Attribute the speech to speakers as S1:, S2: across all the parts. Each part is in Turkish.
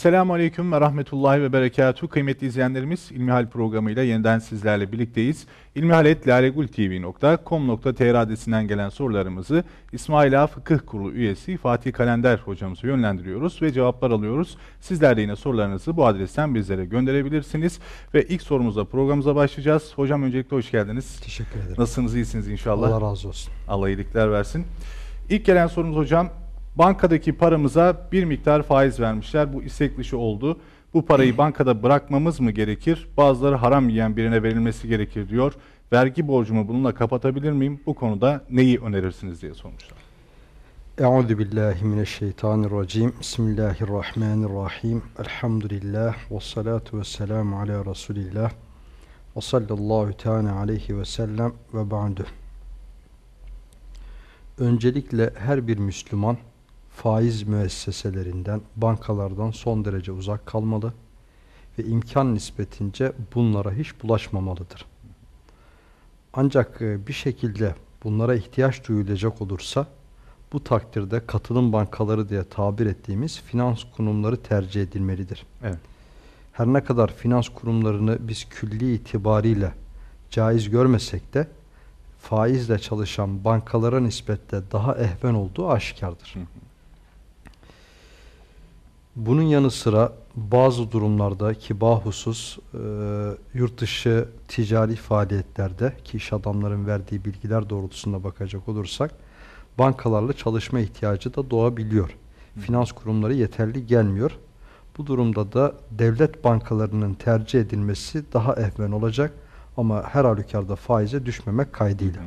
S1: Esselamu Aleyküm ve Rahmetullahi ve Berekatuhu. Kıymetli izleyenlerimiz İlmihal programıyla yeniden sizlerle birlikteyiz. İlmihaletlalegultv.com.tr adresinden gelen sorularımızı İsmaila Fıkıh Kurulu üyesi Fatih Kalender hocamıza yönlendiriyoruz ve cevaplar alıyoruz. Sizler de yine sorularınızı bu adresten bizlere gönderebilirsiniz. Ve ilk sorumuzla programımıza başlayacağız. Hocam öncelikle hoş geldiniz.
S2: Teşekkür ederim.
S1: Nasılsınız, iyisiniz inşallah?
S2: Allah razı olsun.
S1: Allah iyilikler versin. İlk gelen sorumuz hocam, bankadaki paramıza bir miktar faiz vermişler. Bu istek dışı oldu. Bu parayı bankada bırakmamız mı gerekir? Bazıları haram yiyen birine verilmesi gerekir diyor. Vergi borcumu bununla kapatabilir miyim? Bu konuda neyi önerirsiniz diye sormuşlar.
S2: Euzu billahi mineşşeytanirracim. Bismillahirrahmanirrahim. Elhamdülillah ve salatu vesselamu ala Resulillah. Ve sallallahu teala aleyhi ve sellem ve ba'du. Öncelikle her bir Müslüman faiz müesseselerinden, bankalardan son derece uzak kalmalı ve imkan nispetince bunlara hiç bulaşmamalıdır. Ancak e, bir şekilde bunlara ihtiyaç duyulacak olursa bu takdirde katılım bankaları diye tabir ettiğimiz finans kurumları tercih edilmelidir.
S1: Evet.
S2: Her ne kadar finans kurumlarını biz külli itibariyle caiz görmesek de faizle çalışan bankalara nispetle daha ehven olduğu aşikardır.
S1: Hı hı.
S2: Bunun yanı sıra bazı durumlarda ki bahusus e, yurt dışı ticari faaliyetlerde ki iş adamların verdiği bilgiler doğrultusunda bakacak olursak bankalarla çalışma ihtiyacı da doğabiliyor. Finans kurumları yeterli gelmiyor. Bu durumda da devlet bankalarının tercih edilmesi daha ehven olacak ama her halükarda faize düşmemek kaydıyla.
S1: Hı.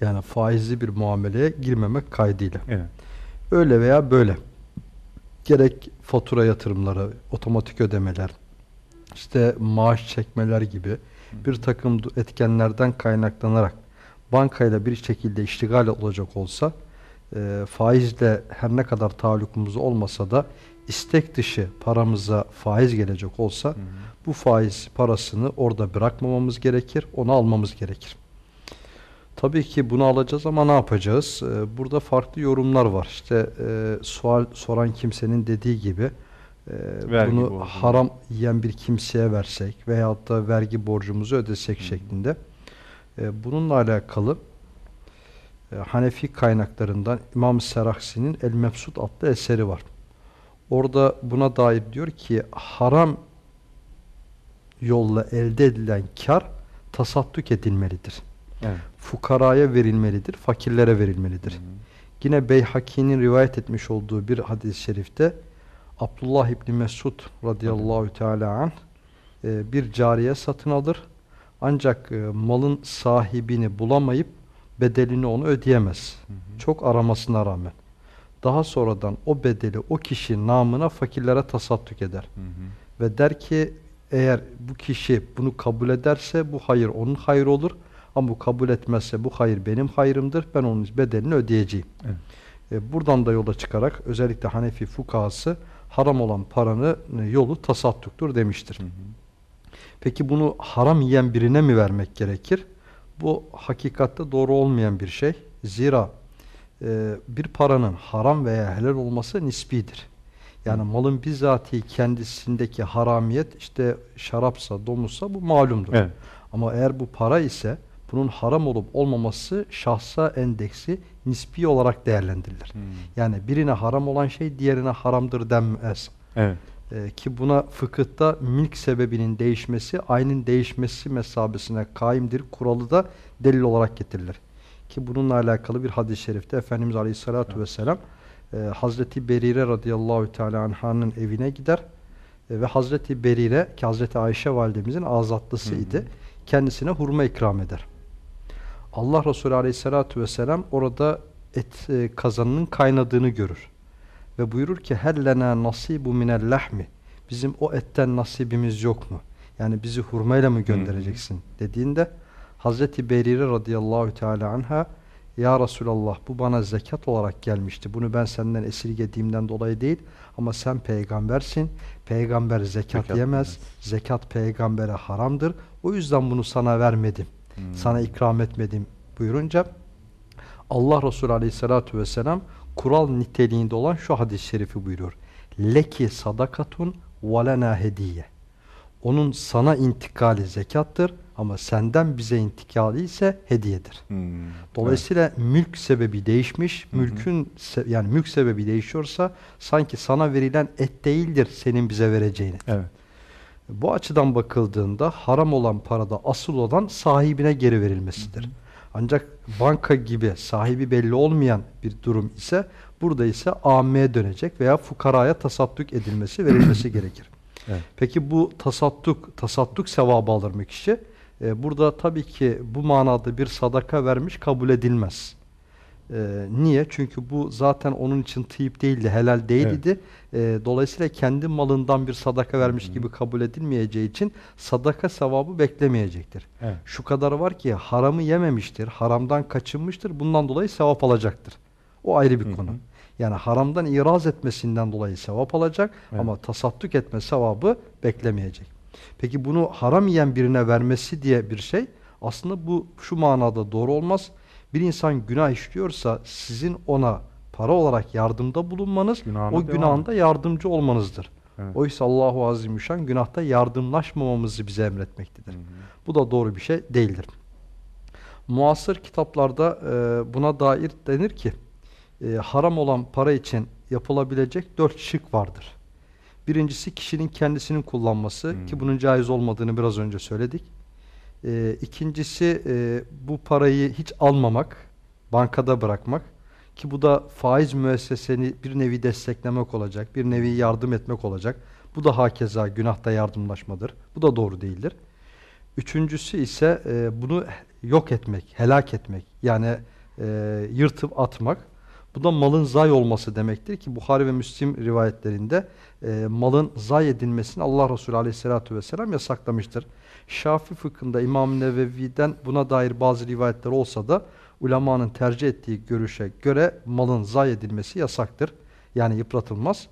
S2: Yani faizli bir muameleye girmemek kaydıyla.
S1: Evet.
S2: Öyle veya böyle. Gerek fatura yatırımları, otomatik ödemeler, işte maaş çekmeler gibi bir takım etkenlerden kaynaklanarak bankayla bir şekilde iştigal olacak olsa e, faizle her ne kadar taallükumuz olmasa da istek dışı paramıza faiz gelecek olsa
S1: Hı hı.
S2: bu faiz parasını orada bırakmamamız gerekir, onu almamız gerekir. Tabii ki bunu alacağız ama ne yapacağız? Ee, Burada farklı yorumlar var. İşte e, sual soran kimsenin dediği gibi e,
S1: Vergi
S2: bunu
S1: borcu.
S2: haram yiyen bir kimseye versek veyahut da vergi borcumuzu ödesek şeklinde. E, bununla alakalı e, Hanefi kaynaklarından İmam Seraksi'nin El Mebsut adlı eseri var. Orada buna dair diyor ki haram yolla elde edilen kar tasadduk edilmelidir.
S1: Evet.
S2: Fukaraya verilmelidir, fakirlere verilmelidir.
S1: Hı hı.
S2: Yine Beyhaki'nin rivayet etmiş olduğu bir hadis-i şerifte Abdullah İbni Mesud radıyallahu teala anh e, bir cariye satın alır. Ancak e, malın sahibini bulamayıp bedelini onu ödeyemez.
S1: Hı hı.
S2: Çok aramasına rağmen. Daha sonradan o bedeli o kişi namına fakirlere tasadduk eder.
S1: Hı hı.
S2: Ve der ki eğer bu kişi bunu kabul ederse bu hayır onun hayrı olur. Ama bu kabul etmezse bu hayır benim hayrımdır. Ben onun bedelini ödeyeceğim.
S1: Evet.
S2: E, buradan da yola çıkarak özellikle Hanefi fukahası haram olan paranı e, yolu tasadduktur demiştir.
S1: Hı hı.
S2: Peki bunu haram yiyen birine mi vermek gerekir? Bu hakikatte doğru olmayan bir şey. Zira e, bir paranın haram veya helal olması nisbidir. Yani malın bizatihi kendisindeki haramiyet işte şarapsa, domuzsa bu malumdur.
S1: Evet.
S2: Ama eğer bu para ise bunun haram olup olmaması şahsa endeksi nispi olarak değerlendirilir.
S1: Hı.
S2: Yani birine haram olan şey diğerine haramdır denmez.
S1: Evet.
S2: Ee, ki buna fıkıhta mülk sebebinin değişmesi, ayının değişmesi mesabesine kaimdir. Kuralı da delil olarak getirilir. Ki bununla alakalı bir hadis-i şerifte Efendimiz Aleyhisselatü Vesselam e, Hazreti Berire radıyallahu teala anhanın evine gider E, ve Hazreti Berire ki Hazreti Ayşe validemizin azatlısıydı.
S1: Hı hı.
S2: Kendisine hurma ikram eder. Allah Resulü Aleyhisselatü Vesselam orada et e, kazanının kaynadığını görür. Ve buyurur ki hellena nasibu minel lahmi. Bizim o etten nasibimiz yok mu? Yani bizi hurmayla mı göndereceksin dediğinde Hazreti Berire radıyallahu teala anha ya Resulallah bu bana zekat olarak gelmişti. Bunu ben senden esirgediğimden dolayı değil ama sen peygambersin. Peygamber zekat,
S1: Zekat
S2: yemez.
S1: yemez.
S2: Zekat peygambere haramdır. O yüzden bunu sana vermedim. Sana ikram etmedim buyurunca Allah Resulü aleyhissalatu vesselam kural niteliğinde olan şu hadis-i şerifi buyuruyor. leki sadakatun ve lena hediye. Onun sana intikali zekattır ama senden bize intikali ise hediyedir.
S1: Hmm.
S2: Dolayısıyla mülk sebebi değişmiş. Mülkün se- yani mülk sebebi değişiyorsa sanki sana verilen et değildir senin bize vereceğini.
S1: Evet.
S2: Bu açıdan bakıldığında haram olan parada asıl olan sahibine geri verilmesidir. Ancak banka gibi sahibi belli olmayan bir durum ise burada ise AM'ye dönecek veya fukaraya tasadduk edilmesi, verilmesi gerekir.
S1: Evet.
S2: Peki bu tasadduk, tasadduk sevabı alır mı kişi? Ee, burada tabii ki bu manada bir sadaka vermiş kabul edilmez. Ee, niye? Çünkü bu zaten onun için tıyıp değildi, helal değildi. Ee, dolayısıyla kendi malından bir sadaka vermiş gibi kabul edilmeyeceği için sadaka sevabı beklemeyecektir.
S1: Evet.
S2: Şu kadar var ki haramı yememiştir, haramdan kaçınmıştır, bundan dolayı sevap alacaktır. O ayrı bir
S1: Hı hı.
S2: konu. Yani haramdan iraz etmesinden dolayı sevap alacak
S1: Evet.
S2: ama tasadduk etme sevabı beklemeyecek. Peki bunu haram yiyen birine vermesi diye bir şey aslında bu şu manada doğru olmaz. Bir insan günah işliyorsa sizin ona para olarak yardımda bulunmanız
S1: Günahına
S2: o günahında yardımcı olmanızdır.
S1: Evet.
S2: Oysa Allahu Azimüşşan günahta yardımlaşmamamızı bize emretmektedir.
S1: Hı hı.
S2: Bu da doğru bir şey değildir. Muasır kitaplarda e, buna dair denir ki e, haram olan para için yapılabilecek dört şık vardır. Birincisi kişinin kendisinin kullanması
S1: Hmm.
S2: ki bunun caiz olmadığını biraz önce söyledik. E, ikincisi e, bu parayı hiç almamak, bankada bırakmak ki bu da faiz müesseseni bir nevi desteklemek olacak, bir nevi yardım etmek olacak. Bu da hakeza günahta yardımlaşmadır. Bu da doğru değildir. Üçüncüsü ise e, bunu yok etmek, helak etmek. Yani e, yırtıp atmak. Bu da malın zay olması demektir ki Buhari ve Müslim rivayetlerinde e, malın zay edilmesini Allah Resulü Aleyhisselatü vesselam yasaklamıştır. Şafi fıkhında İmam Nevevi'den buna dair bazı rivayetler olsa da ulemanın tercih ettiği görüşe göre malın zay edilmesi yasaktır. Yani yıpratılmaz.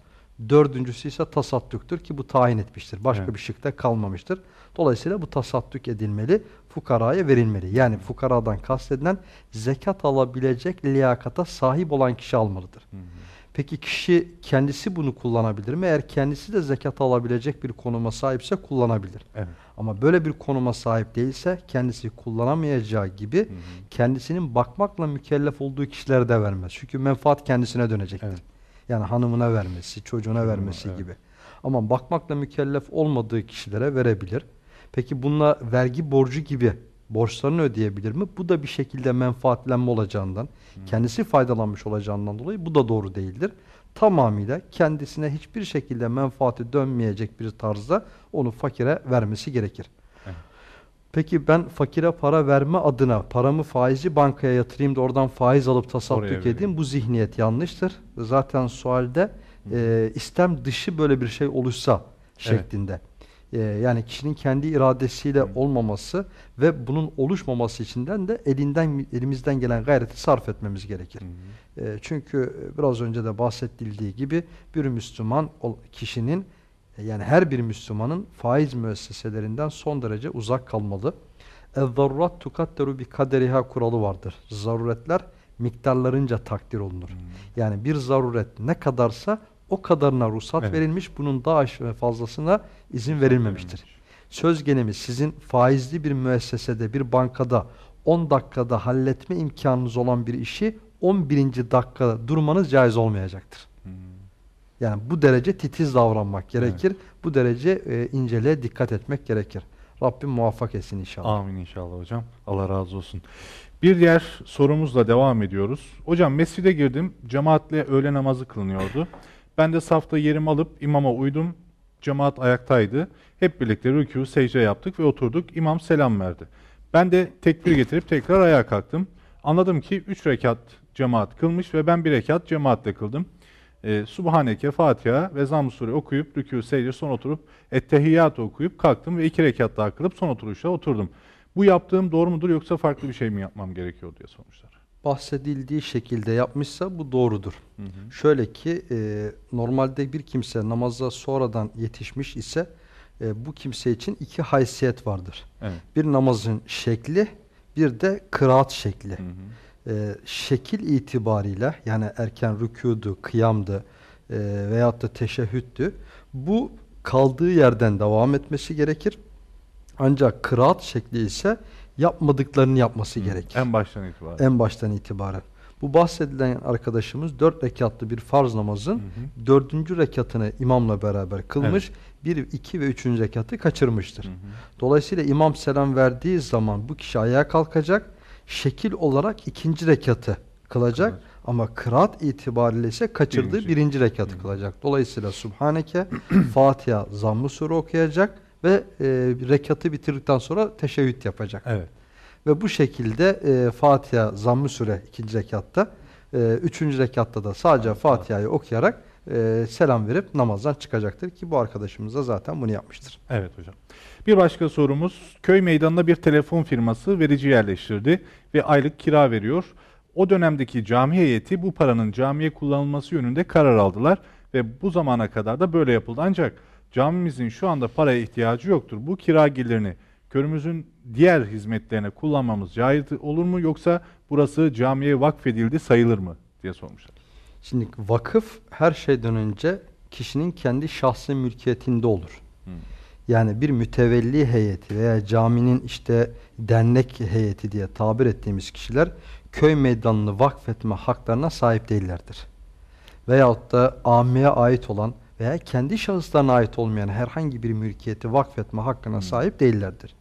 S2: Dördüncüsü ise tasaddüktür ki bu tayin etmiştir. Başka
S1: Evet.
S2: bir şıkta kalmamıştır. Dolayısıyla bu tasaddük edilmeli, fukaraya verilmeli. Yani fukaradan kastedilen zekat alabilecek liyakata sahip olan kişi almalıdır.
S1: Hı hı.
S2: Peki kişi kendisi bunu kullanabilir mi? Eğer kendisi de zekat alabilecek bir konuma sahipse kullanabilir.
S1: Evet.
S2: Ama böyle bir konuma sahip değilse kendisi kullanamayacağı gibi
S1: Hı hı.
S2: kendisinin bakmakla mükellef olduğu kişilere de vermez. Çünkü menfaat kendisine dönecektir.
S1: Evet.
S2: Yani hanımına vermesi, çocuğuna vermesi
S1: evet.
S2: gibi. Ama bakmakla mükellef olmadığı kişilere verebilir. Peki bununla vergi borcu gibi borçlarını ödeyebilir mi? Bu da bir şekilde menfaatlenme olacağından, kendisi faydalanmış olacağından dolayı bu da doğru değildir. Tamamıyla kendisine hiçbir şekilde menfaati dönmeyecek bir tarzda onu fakire vermesi gerekir.
S1: Evet.
S2: Peki ben fakire para verme adına paramı faizci bankaya yatırayım da oradan faiz alıp tasadduk edeyim. Bu zihniyet yanlıştır. Zaten sualde e, istem dışı böyle bir şey oluşsa şeklinde. E, yani kişinin kendi iradesiyle olmaması ve bunun oluşmaması içinden de elinden elimizden gelen gayreti sarf etmemiz gerekir.
S1: Hı hı.
S2: E, çünkü biraz önce de bahsedildiği gibi bir Müslüman ol- kişinin e, yani her bir Müslümanın faiz müesseselerinden son derece uzak kalmalı. اَذَّرُّاتْ تُكَدَّرُ بِكَدَرِهَا kuralı vardır. Zaruretler miktarlarınca takdir olunur. Yani bir zaruret ne kadarsa o kadarına ruhsat
S1: Evet.
S2: verilmiş, bunun daha fazlasına izin verilmemiştir. Söz gelimi sizin faizli bir müessesede, bir bankada 10 dakikada halletme imkanınız olan bir işi 11. dakikada durmanız caiz olmayacaktır.
S1: Hı.
S2: Yani bu derece titiz davranmak gerekir. Bu derece e, inceliğe dikkat etmek gerekir. Rabbim muvaffak etsin inşallah.
S1: Amin inşallah hocam. Allah razı olsun. Bir diğer sorumuzla devam ediyoruz. Hocam mescide girdim. Cemaatle öğle namazı kılınıyordu. Ben de safta yerimi alıp imama uydum. Cemaat ayaktaydı. Hep birlikte rükû, secde yaptık ve oturduk. İmam selam verdi. Ben de tekbir getirip tekrar ayağa kalktım. Anladım ki 3 rekat cemaat kılmış ve ben bir rekat cemaatle kıldım. Ee, Subhaneke, Fatiha ve Zamm-ı Sure okuyup rükû, secde son oturup Ettehiyyatı okuyup kalktım ve iki rekat daha kılıp son oturuşta oturdum. Bu yaptığım doğru mudur yoksa farklı bir şey mi yapmam gerekiyor diye sormuşlar.
S2: Bahsedildiği şekilde yapmışsa bu doğrudur.
S1: Hı hı.
S2: Şöyle ki e, normalde bir kimse namaza sonradan yetişmiş ise e, bu kimse için iki haysiyet vardır.
S1: Evet.
S2: Bir namazın şekli bir de kıraat şekli.
S1: Hı hı.
S2: E, şekil itibariyle yani erken rükudu, kıyamdı, e, veyahut da teşehhüttü. Bu kaldığı yerden devam etmesi gerekir. Ancak kıraat şekli ise yapmadıklarını yapması gerekir.
S1: En baştan itibaren.
S2: En baştan itibaren. Bu bahsedilen arkadaşımız dört rekatlı bir farz namazın dördüncü rekatını imamla beraber kılmış. Bir, iki ve üçüncü rekatı kaçırmıştır.
S1: Hı hı.
S2: Dolayısıyla imam selam verdiği zaman bu kişi ayağa kalkacak. Şekil olarak ikinci rekatı kılacak.
S1: Kılacak.
S2: Ama kıraat itibariyle ise kaçırdığı
S1: Birinci.
S2: birinci, rekatı kılacak. Dolayısıyla Subhaneke, Fatiha, Zamm-ı Sure okuyacak ve e, rekatı bitirdikten sonra teşebbüt yapacak.
S1: Evet.
S2: Ve bu şekilde e, Fatiha, Zamm-ı Sure ikinci rekatta, e, üçüncü rekatta da sadece Fatiha'yı okuyarak e, selam verip namazdan çıkacaktır ki bu arkadaşımız da zaten bunu yapmıştır.
S1: Evet hocam. Bir başka sorumuz. Köy meydanına bir telefon firması verici yerleştirdi ve aylık kira veriyor. O dönemdeki cami heyeti bu paranın camiye kullanılması yönünde karar aldılar ve bu zamana kadar da böyle yapıldı. Ancak camimizin şu anda paraya ihtiyacı yoktur. Bu kira gelirini köyümüzün diğer hizmetlerine kullanmamız caiz olur mu yoksa burası camiye vakfedildi sayılır mı diye sormuşlar.
S2: Şimdi vakıf her şeyden önce kişinin kendi şahsi mülkiyetinde olur.
S1: Hı.
S2: Yani bir mütevelli heyeti veya caminin işte dernek heyeti diye tabir ettiğimiz kişiler köy meydanını vakfetme haklarına sahip değillerdir. Veyahut da ameye ait olan veya kendi şahıslarına ait olmayan herhangi bir mülkiyeti vakfetme hakkına sahip değillerdir.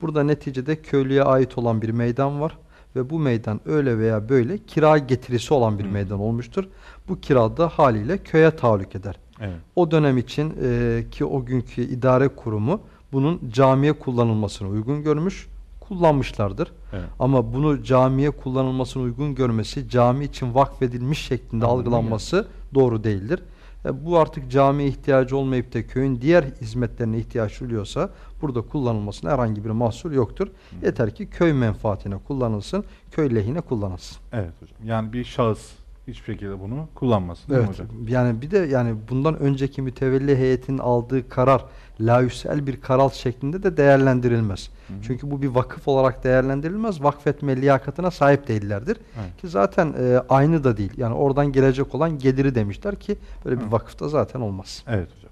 S2: Burada neticede köylüye ait olan bir meydan var ve bu meydan öyle veya böyle kira getirisi olan bir meydan olmuştur. Bu kirada haliyle köye tahallük eder.
S1: Evet.
S2: O dönem için e, ki o günkü idare kurumu bunun camiye kullanılmasını uygun görmüş, kullanmışlardır.
S1: Evet.
S2: Ama bunu camiye kullanılmasını uygun görmesi, cami için vakfedilmiş şeklinde
S1: Anladım.
S2: algılanması doğru değildir. E, bu artık camiye ihtiyacı olmayıp da köyün diğer hizmetlerine ihtiyaç duyuyorsa burada kullanılmasına herhangi bir mahsur yoktur. Yeter ki köy menfaatine kullanılsın, köy lehine kullanılsın.
S1: Evet hocam. Yani bir şahıs hiçbir şekilde bunu kullanmasın değil mi
S2: Evet.
S1: hocam?
S2: Yani bir de yani bundan önceki mütevelli heyetinin aldığı karar layüsel bir karar şeklinde de değerlendirilmez.
S1: Hı hı.
S2: Çünkü bu bir vakıf olarak değerlendirilmez. Vakfetme liyakatına sahip değillerdir.
S1: Evet.
S2: Ki zaten e, aynı da değil. Yani oradan gelecek olan geliri demişler ki böyle bir
S1: Hı.
S2: vakıfta zaten olmaz.
S1: Evet hocam.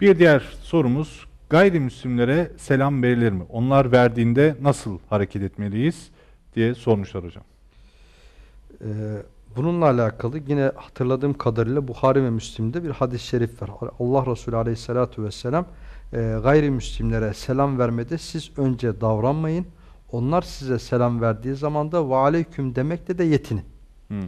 S1: Bir diğer sorumuz gayrimüslimlere selam verilir mi? Onlar verdiğinde nasıl hareket etmeliyiz diye sormuşlar hocam.
S2: Ee, bununla alakalı yine hatırladığım kadarıyla Buhari ve Müslim'de bir hadis-i şerif var. Allah Resulü Aleyhisselatü Vesselam e, gayrimüslimlere selam vermede siz önce davranmayın. Onlar size selam verdiği zaman da ve aleyküm demekle de yetinin.
S1: Hmm.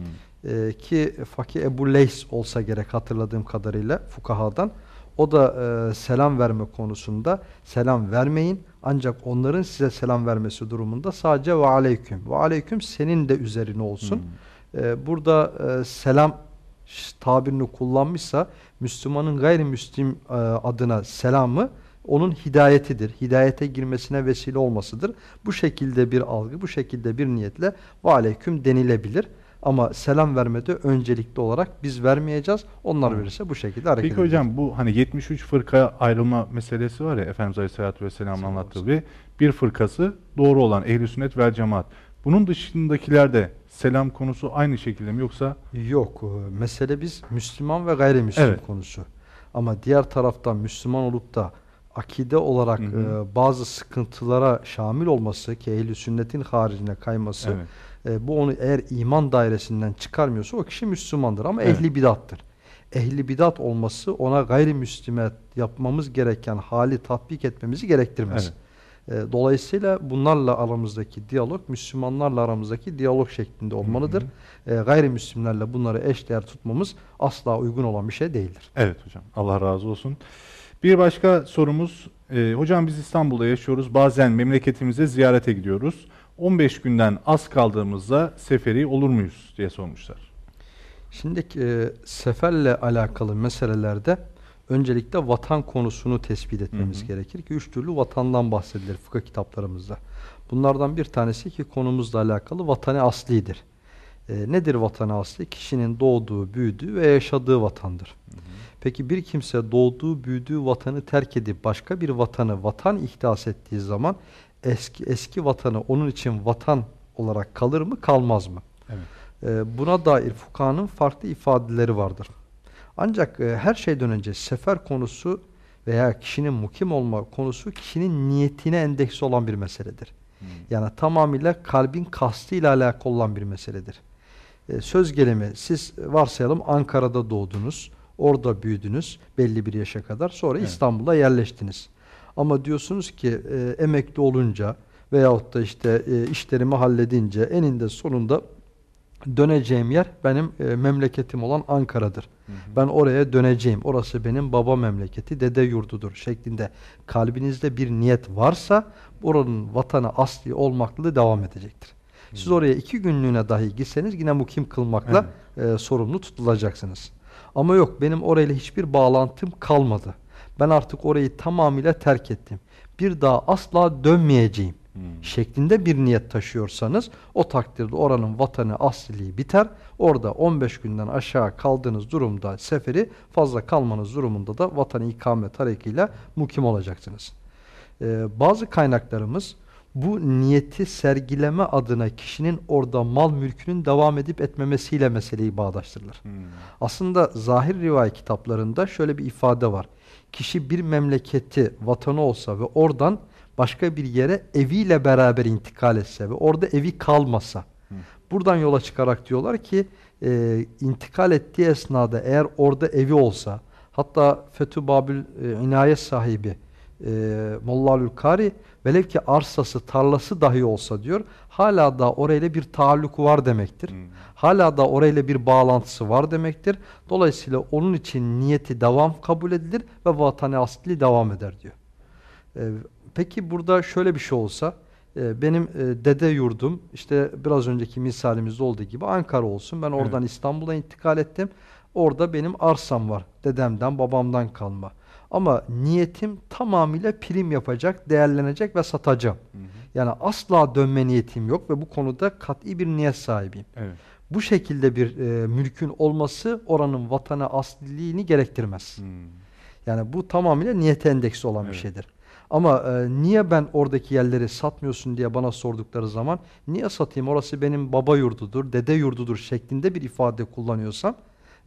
S2: Ee, ki Fakih Ebu Leys olsa gerek hatırladığım kadarıyla fukahadan. O da e, selam verme konusunda selam vermeyin ancak onların size selam vermesi durumunda sadece ve aleyküm. Ve aleyküm senin de üzerine olsun.
S1: Hmm.
S2: Ee, burada e, selam tabirini kullanmışsa Müslümanın gayrimüslim e, adına selamı onun hidayetidir. Hidayete girmesine vesile olmasıdır. Bu şekilde bir algı, bu şekilde bir niyetle ve aleyküm denilebilir. Ama selam vermede öncelikli olarak biz vermeyeceğiz. Onlar
S1: Hı.
S2: verirse bu şekilde hareket
S1: Peki hocam bu hani 73 fırka ayrılma meselesi var ya Efendimiz Aleyhisselatü Vesselam'ın
S2: Selam
S1: anlattığı bir, bir fırkası doğru olan ehl sünnet vel cemaat. Bunun dışındakiler de selam konusu aynı şekilde mi yoksa
S2: Yok. e, Mesele biz Müslüman ve gayrimüslim
S1: Evet.
S2: konusu. Ama diğer taraftan Müslüman olup da akide olarak
S1: Hı hı.
S2: e, bazı sıkıntılara şamil olması ki ehl sünnetin haricine kayması
S1: evet.
S2: e, bu onu eğer iman dairesinden çıkarmıyorsa o kişi Müslümandır ama
S1: Evet.
S2: ehli bidattır. Ehli bidat olması ona gayrimüslime yapmamız gereken hali tatbik etmemizi gerektirmez. E, dolayısıyla bunlarla aramızdaki diyalog Müslümanlarla aramızdaki diyalog şeklinde olmalıdır. E, gayrimüslimlerle bunları eşdeğer tutmamız asla uygun olan bir şey değildir.
S1: Evet hocam. Allah razı olsun. Bir başka sorumuz. e, hocam biz İstanbul'da yaşıyoruz. Bazen memleketimize ziyarete gidiyoruz. 15 günden az kaldığımızda seferi olur muyuz diye sormuşlar.
S2: Şimdi e, seferle alakalı meselelerde öncelikle vatan konusunu tespit etmemiz
S1: Hı hı.
S2: gerekir ki üç türlü vatandan bahsedilir fıkıh kitaplarımızda. Bunlardan bir tanesi ki konumuzla alakalı vatanı aslidir. E, nedir vatanı asli? Kişinin doğduğu, büyüdüğü ve yaşadığı vatandır. Peki bir kimse doğduğu, büyüdüğü vatanı terk edip başka bir vatanı vatan ihdas ettiği zaman eski eski vatanı onun için vatan olarak kalır mı, kalmaz mı?
S1: Evet.
S2: Ee, buna dair fukahanın farklı ifadeleri vardır. Ancak e, her şeyden önce sefer konusu veya kişinin mukim olma konusu kişinin niyetine endeksi olan bir meseledir.
S1: Hmm.
S2: Yani tamamıyla kalbin kastıyla alakalı olan bir meseledir. E, söz gelimi siz varsayalım Ankara'da doğdunuz, orada büyüdünüz belli bir yaşa kadar sonra
S1: Evet.
S2: İstanbul'a yerleştiniz. Ama diyorsunuz ki e, emekli olunca veyahut da işte e, işlerimi halledince eninde sonunda döneceğim yer benim e, memleketim olan Ankara'dır. Ben oraya döneceğim. Orası benim baba memleketi, dede yurdudur şeklinde kalbinizde bir niyet varsa oranın vatanı asli olmakla devam edecektir. Siz oraya iki günlüğüne dahi gitseniz yine mukim kılmakla e, sorumlu tutulacaksınız. Ama yok benim orayla hiçbir bağlantım kalmadı. Ben artık orayı tamamıyla terk ettim. Bir daha asla dönmeyeceğim
S1: Hmm.
S2: şeklinde bir niyet taşıyorsanız o takdirde oranın vatanı asliliği biter. Orada 15 günden aşağı kaldığınız durumda seferi fazla kalmanız durumunda da vatanı ikamet harekiyle mukim olacaksınız. Ee, bazı kaynaklarımız bu niyeti sergileme adına kişinin orada mal mülkünün devam edip etmemesiyle meseleyi bağdaştırılır.
S1: Hmm.
S2: Aslında zahir rivayet kitaplarında şöyle bir ifade var. Kişi bir memleketi, vatanı olsa ve oradan başka bir yere eviyle beraber intikal etse ve orada evi kalmasa. Buradan yola çıkarak diyorlar ki e, intikal ettiği esnada eğer orada evi olsa hatta Fethü Babül e, inayet sahibi e, Molla Kari velev ki arsası, tarlası dahi olsa diyor hala da orayla bir taalluk var demektir.
S1: Hmm.
S2: Hala da orayla bir bağlantısı var demektir. Dolayısıyla onun için niyeti devam kabul edilir ve vatanı asli devam eder diyor. Ee, peki burada şöyle bir şey olsa e, benim e, dede yurdum işte biraz önceki misalimizde olduğu gibi Ankara olsun. Ben oradan İstanbul'a intikal ettim. Orada benim arsam var. Dedemden, babamdan kalma. Ama niyetim tamamıyla prim yapacak, değerlenecek ve satacağım. Yani asla dönme niyetim yok ve bu konuda kat'i bir niyet sahibiyim.
S1: Evet.
S2: Bu şekilde bir e, mülkün olması oranın vatana asliliğini gerektirmez.
S1: Hmm.
S2: Yani bu tamamıyla niyete endeksi olan bir
S1: Evet.
S2: şeydir. Ama e, niye ben oradaki yerleri satmıyorsun diye bana sordukları zaman niye satayım orası benim baba yurdudur, dede yurdudur şeklinde bir ifade kullanıyorsam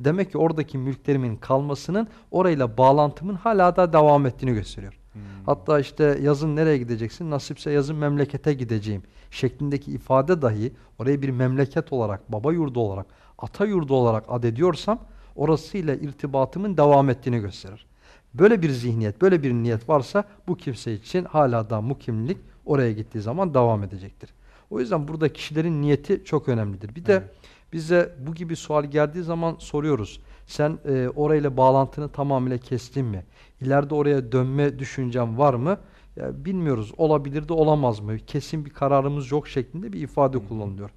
S2: demek ki oradaki mülklerimin kalmasının orayla bağlantımın hala da devam ettiğini gösteriyor.
S1: Hmm.
S2: Hatta işte yazın nereye gideceksin? Nasipse yazın memlekete gideceğim şeklindeki ifade dahi orayı bir memleket olarak, baba yurdu olarak, ata yurdu olarak ad ediyorsam orasıyla irtibatımın devam ettiğini gösterir. Böyle bir zihniyet, böyle bir niyet varsa bu kimse için hala da mukimlik oraya gittiği zaman devam edecektir. O yüzden burada kişilerin niyeti çok önemlidir. Bir de
S1: Evet.
S2: bize bu gibi sual geldiği zaman soruyoruz. Sen e, orayla bağlantını tamamıyla kestin mi? İleride oraya dönme düşüncen var mı? Ya bilmiyoruz. Olabilir de olamaz mı? Kesin bir kararımız yok şeklinde bir ifade kullanılıyor.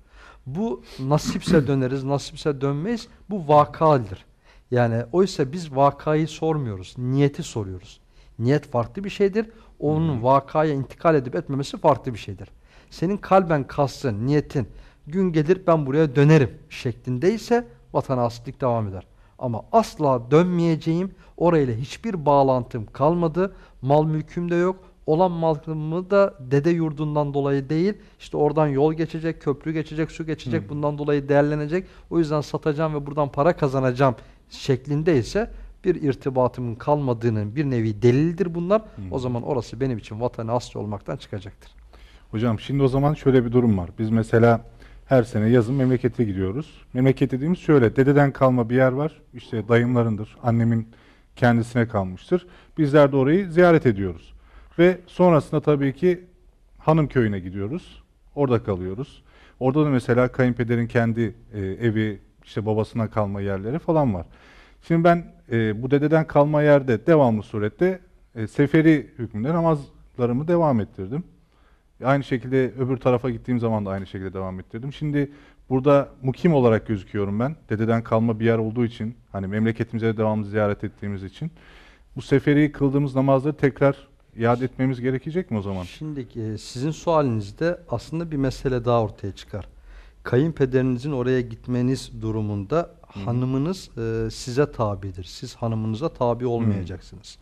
S2: Bu nasipse döneriz, nasipse dönmeyiz. Bu vakadır. Yani oysa biz vakayı sormuyoruz. Niyeti soruyoruz. Niyet farklı bir şeydir. Onun vakaya intikal edip etmemesi farklı bir şeydir. Senin kalben kastın, niyetin gün gelir ben buraya dönerim şeklindeyse vatana asitlik devam eder. Ama asla dönmeyeceğim, orayla hiçbir bağlantım kalmadı, mal mülküm de yok, olan malımı da dede yurdundan dolayı değil, işte oradan yol geçecek, köprü geçecek, su geçecek, bundan dolayı değerlenecek, o yüzden satacağım ve buradan para kazanacağım şeklindeyse bir irtibatımın kalmadığının bir nevi delildir bunlar. O zaman orası benim için vatanı asli olmaktan çıkacaktır.
S1: Hocam şimdi o zaman şöyle bir durum var. Biz mesela her sene yazın memlekete gidiyoruz. Memleket dediğimiz şöyle dededen kalma bir yer var. İşte dayımlarındır, annemin kendisine kalmıştır. Bizler de orayı ziyaret ediyoruz. Ve sonrasında tabii ki hanım köyüne gidiyoruz. Orada kalıyoruz. Orada da mesela kayınpederin kendi e, evi, işte babasına kalma yerleri falan var. Şimdi ben e, bu dededen kalma yerde devamlı surette e, seferi hükmünde namazlarımı devam ettirdim. Aynı şekilde öbür tarafa gittiğim zaman da aynı şekilde devam ettirdim. Şimdi burada mukim olarak gözüküyorum ben. Dededen kalma bir yer olduğu için, hani memleketimize de devamlı ziyaret ettiğimiz için. Bu seferi kıldığımız namazları tekrar iade etmemiz gerekecek mi o zaman?
S2: Şimdi e, sizin sualinizde aslında bir mesele daha ortaya çıkar. Kayınpederinizin oraya gitmeniz durumunda hanımınız e, size tabidir. Siz hanımınıza tabi olmayacaksınız.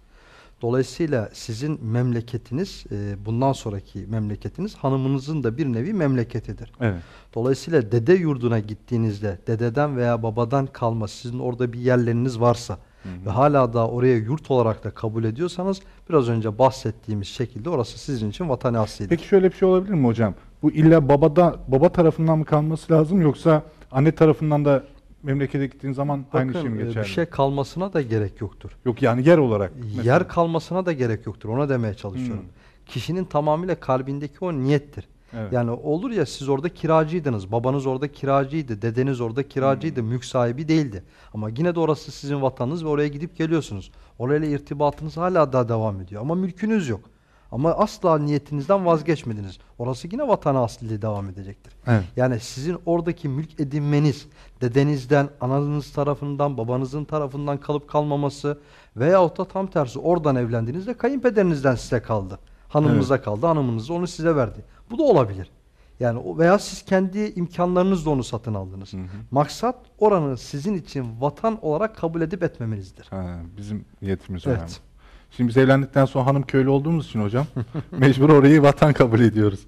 S2: Dolayısıyla sizin memleketiniz, e, bundan sonraki memleketiniz hanımınızın da bir nevi memleketidir.
S1: Evet.
S2: Dolayısıyla dede yurduna gittiğinizde dededen veya babadan kalma sizin orada bir yerleriniz varsa ve hala da oraya yurt olarak da kabul ediyorsanız biraz önce bahsettiğimiz şekilde orası sizin için vatan aslidir.
S1: Peki şöyle bir şey olabilir mi hocam? Bu illa babada baba tarafından mı kalması lazım yoksa anne tarafından da memlekete gittiğin zaman aynı şey mi
S2: Bakın, e,
S1: geçerli?
S2: bir şey kalmasına da gerek yoktur.
S1: Yok yani yer olarak. mesela.
S2: Yer kalmasına da gerek yoktur. Ona demeye çalışıyorum. Kişinin tamamıyla kalbindeki o niyettir.
S1: Evet.
S2: Yani olur ya siz orada kiracıydınız. Babanız orada kiracıydı. Dedeniz orada kiracıydı. Mülk sahibi değildi. Ama yine de orası sizin vatanınız ve oraya gidip geliyorsunuz. Orayla irtibatınız hala da devam ediyor. Ama mülkünüz yok. Ama asla niyetinizden vazgeçmediniz. Orası yine vatan asliyle devam edecektir.
S1: Evet.
S2: Yani sizin oradaki mülk edinmeniz, dedenizden, ananız tarafından, babanızın tarafından kalıp kalmaması veyahut da tam tersi oradan evlendiğinizde kayınpederinizden size kaldı. Hanımınıza kaldı, hanımınız onu size verdi. Bu da olabilir. Yani veya siz kendi imkanlarınızla onu satın aldınız. Maksat oranı sizin için vatan olarak kabul edip etmemenizdir.
S1: Ha, bizim niyetimiz
S2: Evet.
S1: önemli. Şimdi biz evlendikten sonra hanım köylü olduğumuz için hocam mecbur orayı vatan kabul ediyoruz.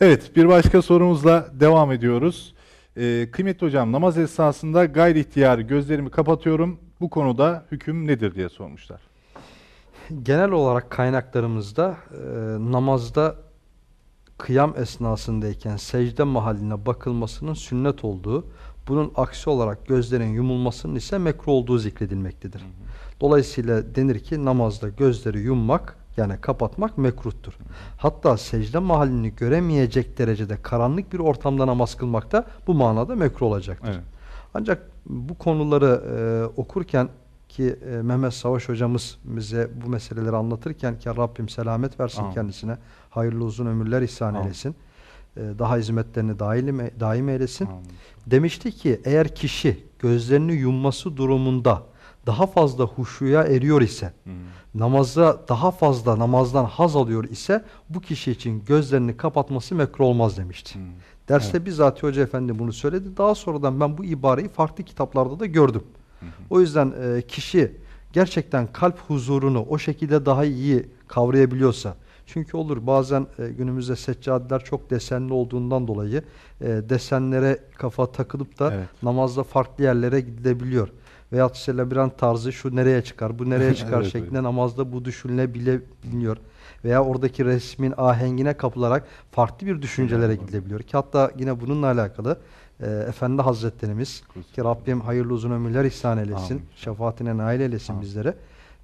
S1: Evet bir başka sorumuzla devam ediyoruz. Ee, kıymetli hocam namaz esnasında gayri ihtiyar gözlerimi kapatıyorum. Bu konuda hüküm nedir diye sormuşlar.
S2: Genel olarak kaynaklarımızda e, namazda kıyam esnasındayken secde mahalline bakılmasının sünnet olduğu, bunun aksi olarak gözlerin yumulmasının ise mekruh olduğu zikredilmektedir. Dolayısıyla denir ki namazda gözleri yummak yani kapatmak mekruhtur. Hatta secde mahallini göremeyecek derecede karanlık bir ortamda namaz kılmak da bu manada mekruh olacaktır.
S1: Evet.
S2: Ancak bu konuları e, okurken ki e, Mehmet Savaş hocamız bize bu meseleleri anlatırken ki Rabbim selamet versin
S1: Amin.
S2: kendisine. Hayırlı uzun ömürler ihsan
S1: Amin.
S2: eylesin. E, daha hizmetlerini daim, daim eylesin.
S1: Amin.
S2: Demişti ki eğer kişi gözlerini yumması durumunda daha fazla huşuya eriyor ise,
S1: Hmm.
S2: namaza daha fazla namazdan haz alıyor ise bu kişi için gözlerini kapatması mekruh olmaz demişti.
S1: Hmm.
S2: Derste bizzat Hoca Efendi bunu söyledi. Daha sonradan ben bu ibareyi farklı kitaplarda da gördüm. O yüzden e, kişi gerçekten kalp huzurunu o şekilde daha iyi kavrayabiliyorsa, çünkü olur bazen e, günümüzde seccadeler çok desenli olduğundan dolayı e, desenlere kafa takılıp da
S1: Evet.
S2: namazda farklı yerlere gidilebiliyor. Veyahut işte labirent tarzı şu nereye çıkar, bu nereye çıkar
S1: Evet,
S2: şeklinde namazda bu düşünülebiliyor. Veya oradaki resmin ahengine kapılarak farklı bir düşüncelere gidilebiliyor. Ki hatta yine bununla alakalı e, Efendi Hazretlerimiz ki Rabbim hayırlı uzun ömürler ihsan eylesin.
S1: Amin.
S2: Şefaatine nail eylesin
S1: Amin.
S2: bizlere.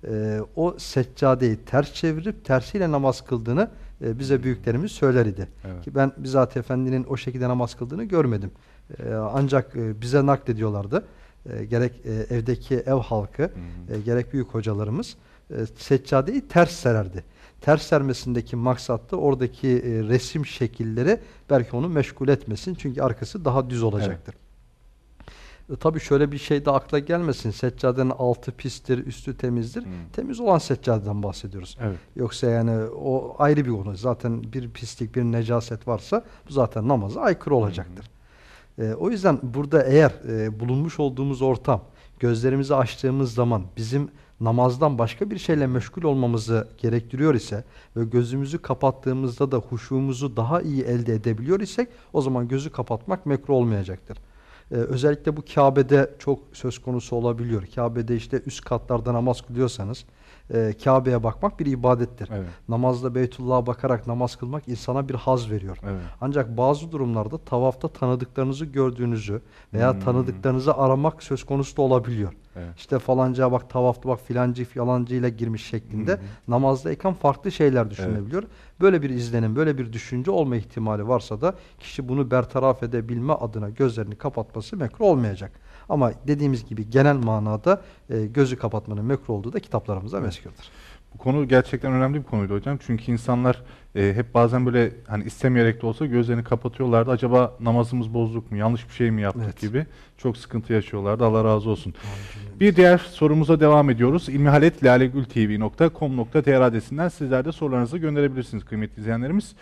S2: E, o seccadeyi ters çevirip tersiyle namaz kıldığını e, bize büyüklerimiz söyler idi.
S1: Evet.
S2: Ki ben bizzat Efendinin o şekilde namaz kıldığını görmedim. E, ancak e, bize naklediyorlardı. E, gerek e, evdeki ev halkı, e, gerek büyük hocalarımız e, seccadeyi ters sererdi. Ters sermesindeki maksat da oradaki e, resim şekilleri belki onu meşgul etmesin. Çünkü arkası daha düz olacaktır. E, tabii şöyle bir şey de akla gelmesin. Seccadenin altı pistir, üstü temizdir.
S1: Hmm.
S2: Temiz olan seccadeden bahsediyoruz.
S1: Evet.
S2: Yoksa yani o ayrı bir konu. Zaten bir pislik, bir necaset varsa bu zaten namaza aykırı olacaktır. E, o yüzden burada eğer e, bulunmuş olduğumuz ortam gözlerimizi açtığımız zaman bizim namazdan başka bir şeyle meşgul olmamızı gerektiriyor ise ve gözümüzü kapattığımızda da huşumuzu daha iyi elde edebiliyor isek o zaman gözü kapatmak mekruh olmayacaktır. Ee, özellikle bu Kabe'de çok söz konusu olabiliyor. Kabe'de işte üst katlarda namaz kılıyorsanız e, Kabe'ye bakmak bir ibadettir.
S1: Evet.
S2: Namazda Beytullah'a bakarak namaz kılmak insana bir haz veriyor.
S1: Evet.
S2: Ancak bazı durumlarda tavafta tanıdıklarınızı gördüğünüzü veya
S1: Hmm.
S2: tanıdıklarınızı aramak söz konusu da olabiliyor.
S1: Evet.
S2: İşte falanca bak tavafta bak filancı falancıyla girmiş şeklinde
S1: Hı hı.
S2: namazdayken farklı şeyler düşünebiliyor. Böyle bir izlenim, böyle bir düşünce olma ihtimali varsa da kişi bunu bertaraf edebilme adına gözlerini kapatması mekruh olmayacak. Ama dediğimiz gibi genel manada e, gözü kapatmanın mekruh olduğu da kitaplarımızda mezkurdur.
S1: Bu konu gerçekten önemli bir konuydu hocam. Çünkü insanlar e, hep bazen böyle hani istemeyerek de olsa gözlerini kapatıyorlardı. Acaba namazımız bozduk mu? Yanlış bir şey mi yaptık
S2: Evet.
S1: gibi. Çok sıkıntı yaşıyorlardı. Allah razı olsun. Bir diğer sorumuza devam ediyoruz. ilmihaletlalegültv.com.tr adresinden sizler de sorularınızı gönderebilirsiniz kıymetli izleyenlerimiz.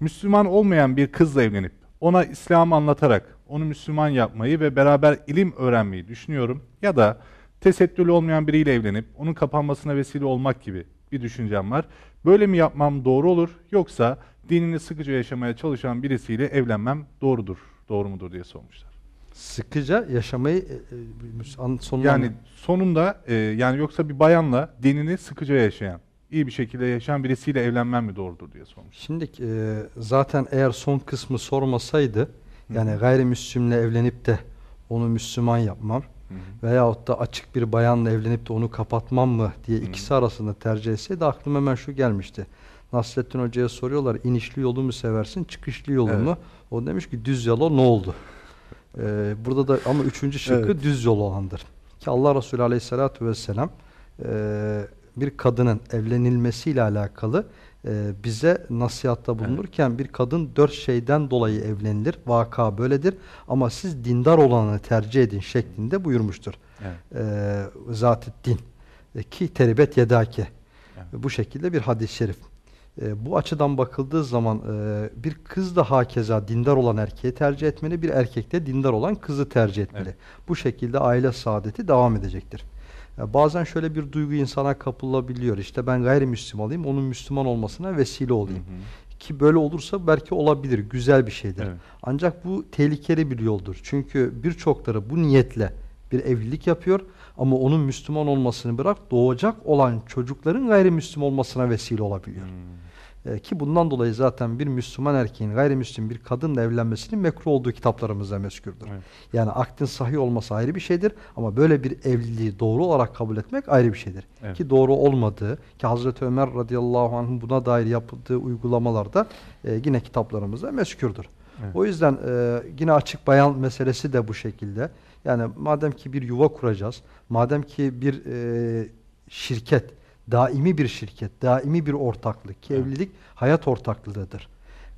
S1: Müslüman olmayan bir kızla evlenip ona İslam'ı anlatarak onu Müslüman yapmayı ve beraber ilim öğrenmeyi düşünüyorum. Ya da tesettürlü olmayan biriyle evlenip onun kapanmasına vesile olmak gibi bir düşüncem var. Böyle mi yapmam doğru olur yoksa dinini sıkıca yaşamaya çalışan birisiyle evlenmem doğrudur, doğru mudur diye sormuşlar.
S2: Sıkıca yaşamayı e, e, sonuna
S1: Yani sonunda e, yani yoksa bir bayanla dinini sıkıca yaşayan, iyi bir şekilde yaşayan birisiyle evlenmem mi doğrudur diye sormuş.
S2: Şimdi e, zaten eğer son kısmı sormasaydı yani gayrimüslimle evlenip de onu Müslüman yapmam veyahut da açık bir bayanla evlenip de onu kapatmam mı diye ikisi arasında tercih etseydi aklıma hemen şu gelmişti. Nasrettin Hoca'ya soruyorlar inişli yolu mu seversin çıkışlı yolu
S1: Evet.
S2: mu? O demiş ki düz yola ne oldu? Ee, burada da ama üçüncü şıkkı
S1: Evet.
S2: düz yol olandır. Ki Allah Resulü Aleyhisselatü Vesselam e, bir kadının evlenilmesiyle alakalı e, bize nasihatta bulunurken bir kadın dört şeyden dolayı evlenilir. Vaka böyledir. Ama siz dindar olanı tercih edin şeklinde buyurmuştur.
S1: Evet.
S2: E, Zat-ı din. E, ki teribet yedake.
S1: Evet.
S2: Bu şekilde bir hadis-i şerif. E, bu açıdan bakıldığı zaman e, bir kız da hakeza dindar olan erkeği tercih etmeli, bir erkek de dindar olan kızı tercih etmeli.
S1: Evet.
S2: Bu şekilde aile saadeti devam edecektir. E, bazen şöyle bir duygu insana kapılabiliyor. İşte ben gayrimüslim olayım, onun Müslüman olmasına vesile olayım. Ki böyle olursa belki olabilir, güzel bir şeydir.
S1: Evet.
S2: Ancak bu tehlikeli bir yoldur. Çünkü birçokları bu niyetle bir evlilik yapıyor ama onun Müslüman olmasını bırak doğacak olan çocukların gayrimüslim olmasına vesile olabiliyor. Ee, ki bundan dolayı zaten bir Müslüman erkeğin gayrimüslim bir kadınla evlenmesinin mekruh olduğu kitaplarımızda mezkürdür.
S1: Evet.
S2: Yani akdin sahih olması ayrı bir şeydir ama böyle bir evliliği doğru olarak kabul etmek ayrı bir şeydir.
S1: Evet.
S2: Ki doğru olmadığı ki Hazreti Ömer radıyallahu anh'ın buna dair yaptığı uygulamalarda e, yine kitaplarımızda mezkürdür.
S1: Evet.
S2: O yüzden e, yine açık bayan meselesi de bu şekilde. Yani madem ki bir yuva kuracağız, madem ki bir e, şirket, daimi bir şirket, daimi bir ortaklık ki evlilik hayat ortaklığıdır.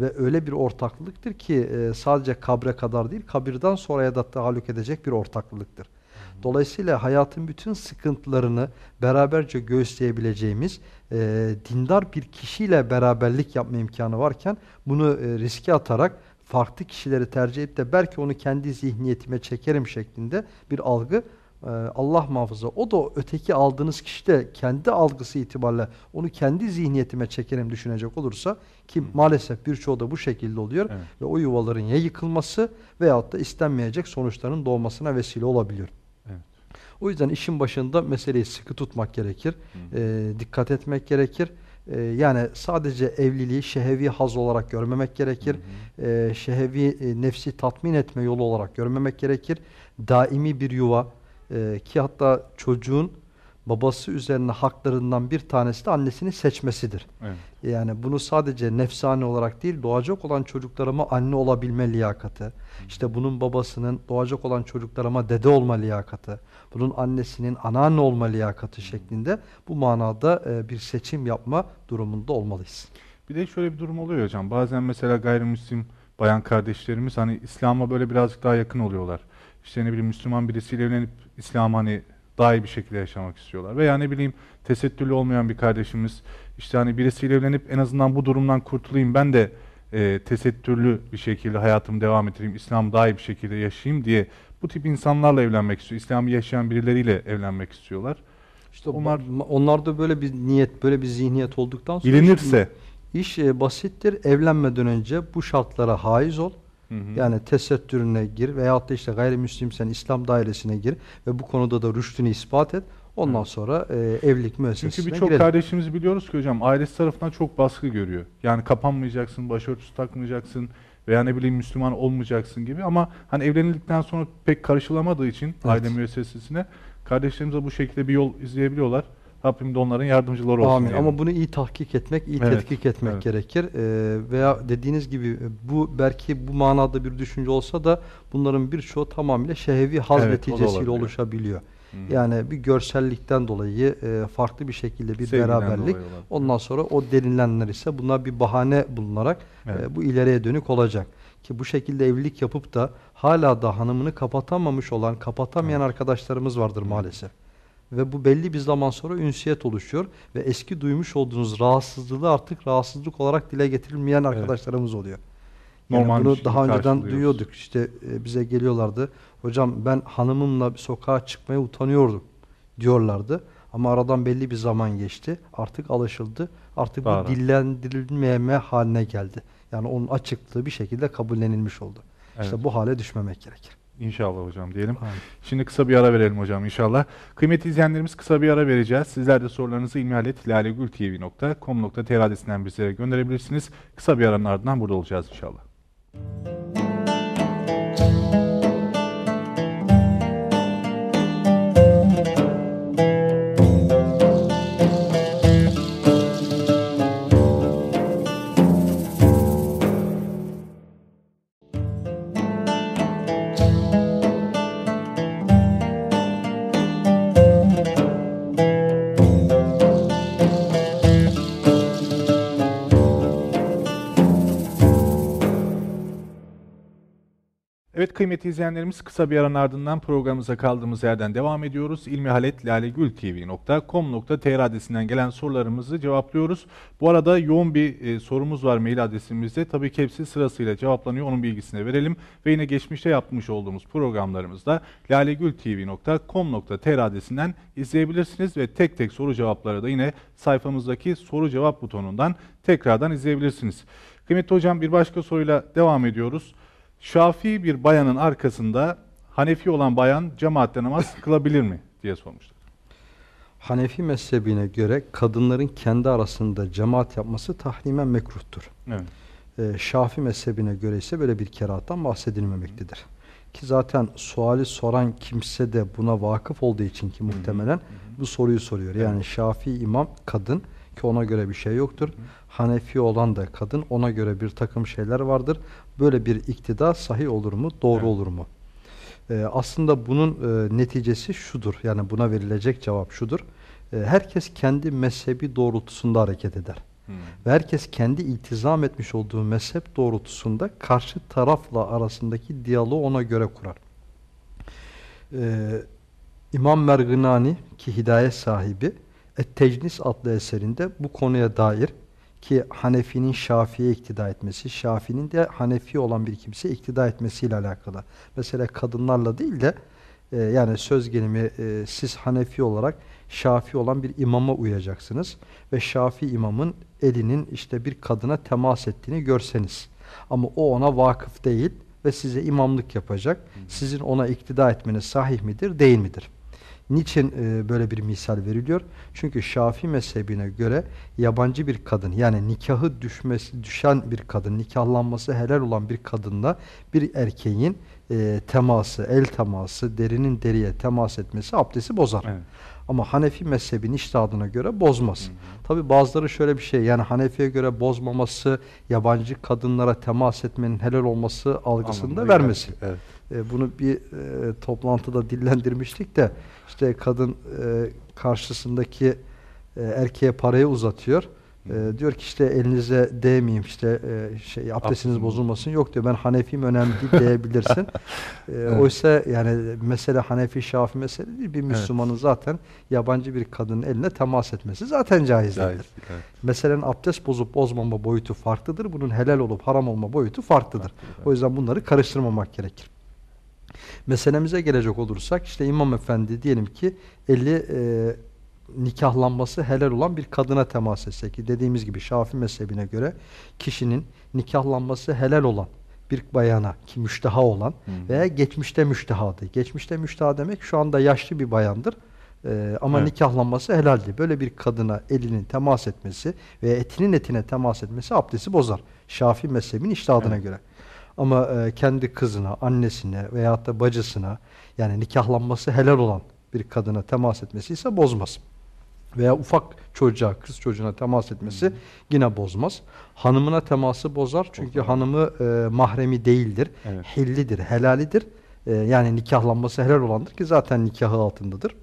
S2: Ve öyle bir ortaklıktır ki e, sadece kabre kadar değil, kabirden sonraya da tahallük edecek bir ortaklıktır. Dolayısıyla hayatın bütün sıkıntılarını beraberce göğüsleyebileceğimiz e, dindar bir kişiyle beraberlik yapma imkanı varken bunu e, riske atarak farklı kişileri tercih edip de belki onu kendi zihniyetime çekerim şeklinde bir algı Allah muhafaza. O da öteki aldığınız kişi de kendi algısı itibariyle onu kendi zihniyetime çekerim düşünecek olursa ki maalesef birçoğu da bu şekilde oluyor
S1: Evet.
S2: ve o yuvaların ya yıkılması veyahut da istenmeyecek sonuçların doğmasına vesile olabiliyor.
S1: Evet.
S2: O yüzden işin başında meseleyi sıkı tutmak gerekir. e, dikkat etmek gerekir. E, yani sadece evliliği şehevi haz olarak görmemek gerekir. E, şehevi e, nefsi tatmin etme yolu olarak görmemek gerekir. Daimi bir yuva e, ki hatta çocuğun babası üzerine haklarından bir tanesi de annesini seçmesidir.
S1: Evet.
S2: Yani bunu sadece nefsane olarak değil, doğacak olan çocuklarıma anne olabilme liyakatı, işte bunun babasının doğacak olan çocuklarıma dede olma liyakatı, bunun annesinin anneanne olma liyakatı şeklinde bu manada e, bir seçim yapma durumunda olmalıyız.
S1: Bir de şöyle bir durum oluyor hocam. Bazen mesela gayrimüslim bayan kardeşlerimiz hani İslam'a böyle birazcık daha yakın oluyorlar. İşte ne bileyim Müslüman birisiyle evlenip İslam'ı hani daha iyi bir şekilde yaşamak istiyorlar. Veya ne bileyim tesettürlü olmayan bir kardeşimiz işte hani birisiyle evlenip en azından bu durumdan kurtulayım ben de e, tesettürlü bir şekilde hayatımı devam ettireyim, İslam'ı daha iyi bir şekilde yaşayayım diye bu tip insanlarla evlenmek istiyor. İslam'ı yaşayan birileriyle evlenmek istiyorlar.
S2: İşte
S1: Onlar-
S2: onlar onlarda böyle bir niyet, böyle bir zihniyet olduktan sonra
S1: Bilinirse
S2: iş, iş e, basittir. Evlenmeden önce bu şartlara haiz ol.
S1: Hı hı.
S2: Yani tesettürüne gir veyahut da işte gayrimüslimsen İslam dairesine gir ve bu konuda da rüştünü ispat et. Ondan
S1: Evet.
S2: sonra e, evlilik müessesesine
S1: Çünkü birçok
S2: girelim.
S1: kardeşimizi biliyoruz ki hocam ailesi tarafından çok baskı görüyor. Yani kapanmayacaksın, başörtüsü takmayacaksın veya ne bileyim Müslüman olmayacaksın gibi ama hani evlenildikten sonra pek karışılamadığı için aile müessesesine kardeşlerimize bu şekilde bir yol izleyebiliyorlar. Rabbim de onların yardımcıları olsun.
S2: Amin.
S1: diyelim.
S2: Ama bunu iyi tahkik etmek, iyi
S1: Evet,
S2: tetkik etmek
S1: evet.
S2: gerekir. Ee, veya dediğiniz gibi e, bu belki bu manada bir düşünce olsa da bunların birçoğu tamamıyla şehevi haz
S1: Evet,
S2: neticesiyle oluşabiliyor.
S1: Hı.
S2: Yani bir görsellikten dolayı e, farklı bir şekilde bir
S1: Sevgiden
S2: beraberlik. Ondan sonra o denilenler ise bunlar bir bahane bulunarak e,
S1: Evet.
S2: bu ileriye dönük olacak. Ki bu şekilde evlilik yapıp da hala da hanımını kapatamamış olan, kapatamayan arkadaşlarımız vardır maalesef. Ve bu belli bir zaman sonra ünsiyet oluşuyor ve eski duymuş olduğunuz rahatsızlığı artık rahatsızlık olarak dile getirilmeyen arkadaşlarımız oluyor. Yani
S1: Normal
S2: bunu
S1: bir
S2: daha önceden duyuyorduk. İşte e, bize geliyorlardı. Hocam ben hanımımla sokağa çıkmaya utanıyordum diyorlardı. Ama aradan belli bir zaman geçti. Artık alışıldı. Artık
S1: Daha
S2: bu dillendirilmeme haline geldi. Yani onun açıklığı bir şekilde kabullenilmiş oldu.
S1: Evet.
S2: İşte bu hale düşmemek gerekir.
S1: İnşallah hocam diyelim.
S2: Amin.
S1: Şimdi kısa bir ara verelim hocam inşallah. Kıymetli izleyenlerimiz kısa bir ara vereceğiz. Sizler de sorularınızı ilmihaletlalegültv.com.tr adresinden bizlere gönderebilirsiniz. Kısa bir aranın ardından burada olacağız inşallah. Kıymetli izleyenlerimiz kısa bir aranın ardından programımıza kaldığımız yerden devam ediyoruz. ilmihaletlalegültv.com.tr adresinden gelen sorularımızı cevaplıyoruz. Bu arada yoğun bir e, sorumuz var mail adresimizde. Tabii ki hepsi sırasıyla cevaplanıyor. Onun bilgisini verelim. Ve yine geçmişte yapmış olduğumuz programlarımızda lalegültv.com.tr adresinden izleyebilirsiniz. Ve tek tek soru cevapları da yine sayfamızdaki soru cevap butonundan tekrardan izleyebilirsiniz. Kıymetli hocam bir başka soruyla devam ediyoruz. Şafii bir bayanın arkasında Hanefi olan bayan cemaatle namaz kılabilir mi diye sormuşlar.
S2: Hanefi mezhebine göre kadınların kendi arasında cemaat yapması tahrimen mekruhtur.
S1: Evet.
S2: Ee, Şafi mezhebine göre ise böyle bir kerahattan bahsedilmemektedir. Ki zaten suali soran kimse de buna vakıf olduğu için ki muhtemelen bu soruyu soruyor. Yani Şafi imam kadın ki ona göre bir şey yoktur. Hanefi olan da kadın ona göre bir takım şeyler vardır. Böyle bir iktida sahih olur mu? Doğru
S1: Evet.
S2: olur mu? Ee, aslında bunun e, neticesi şudur. Yani buna verilecek cevap şudur. Ee, herkes kendi mezhebi doğrultusunda hareket eder.
S1: Hmm.
S2: Ve herkes kendi iltizam etmiş olduğu mezhep doğrultusunda karşı tarafla arasındaki diyaloğu ona göre kurar. Ee, İmam Merginani ki hidayet sahibi Et-Tecnis adlı eserinde bu konuya dair ki Hanefi'nin Şafi'ye iktida etmesi, Şafi'nin de Hanefi olan bir kimseye iktida etmesiyle alakalı. Mesela kadınlarla değil de e, yani söz gelimi e, siz Hanefi olarak Şafi olan bir imama uyacaksınız ve Şafi imamın elinin işte bir kadına temas ettiğini görseniz ama o ona vakıf değil ve size imamlık yapacak. Sizin ona iktida etmeniz sahih midir, değil midir? Niçin e, böyle bir misal veriliyor? Çünkü Şafi mezhebine göre yabancı bir kadın yani nikahı düşmesi düşen bir kadın, nikahlanması helal olan bir kadınla bir erkeğin e, teması, el teması, derinin deriye temas etmesi abdesti bozar.
S1: Evet.
S2: Ama Hanefi mezhebinin iştihadına göre bozmaz. Tabi bazıları şöyle bir şey yani Hanefi'ye göre bozmaması, yabancı kadınlara temas etmenin helal olması algısında
S1: Anlamına
S2: vermesin.
S1: geldi. Evet.
S2: E, bunu bir e, toplantıda dillendirmiştik de işte kadın e, karşısındaki e, erkeğe parayı uzatıyor. E, diyor ki işte elinize değmeyeyim işte e, şey abdestiniz
S1: Abdestim
S2: bozulmasın. Yok diyor ben Hanefiyim önemli değil diyebilirsin. E,
S1: Evet.
S2: Oysa yani mesele Hanefi Şafi mesele değil. Bir Müslümanın zaten yabancı bir kadının eline temas etmesi zaten caiz değildir.
S1: Caiz. Evet.
S2: Meselenin abdest bozup bozmama boyutu farklıdır. Bunun helal olup haram olma boyutu farklıdır.
S1: Farklıdır,
S2: O yüzden bunları karıştırmamak gerekir. Meselemize gelecek olursak işte imam efendi diyelim ki eli e, nikahlanması helal olan bir kadına temas etse ki dediğimiz gibi Şafi mezhebine göre kişinin nikahlanması helal olan bir bayana ki müşteha olan
S1: Hı.
S2: veya geçmişte müştehadı. Geçmişte müşteha demek şu anda yaşlı bir bayandır. Ee, ama
S1: Evet.
S2: nikahlanması helaldi. Böyle bir kadına elinin temas etmesi veya etinin etine temas etmesi abdesti bozar. Şafi mezhebin iştihadına
S1: Evet.
S2: göre. Ama e, kendi kızına, annesine veyahut da bacısına yani nikahlanması helal olan bir kadına temas etmesi ise bozmaz. Veya ufak çocuğa, kız çocuğuna temas etmesi yine bozmaz. Hanımına teması bozar çünkü
S1: Bozar.
S2: hanımı e, mahremi değildir.
S1: Evet.
S2: Hillidir, helalidir. E, yani nikahlanması helal olandır ki zaten nikahı altındadır.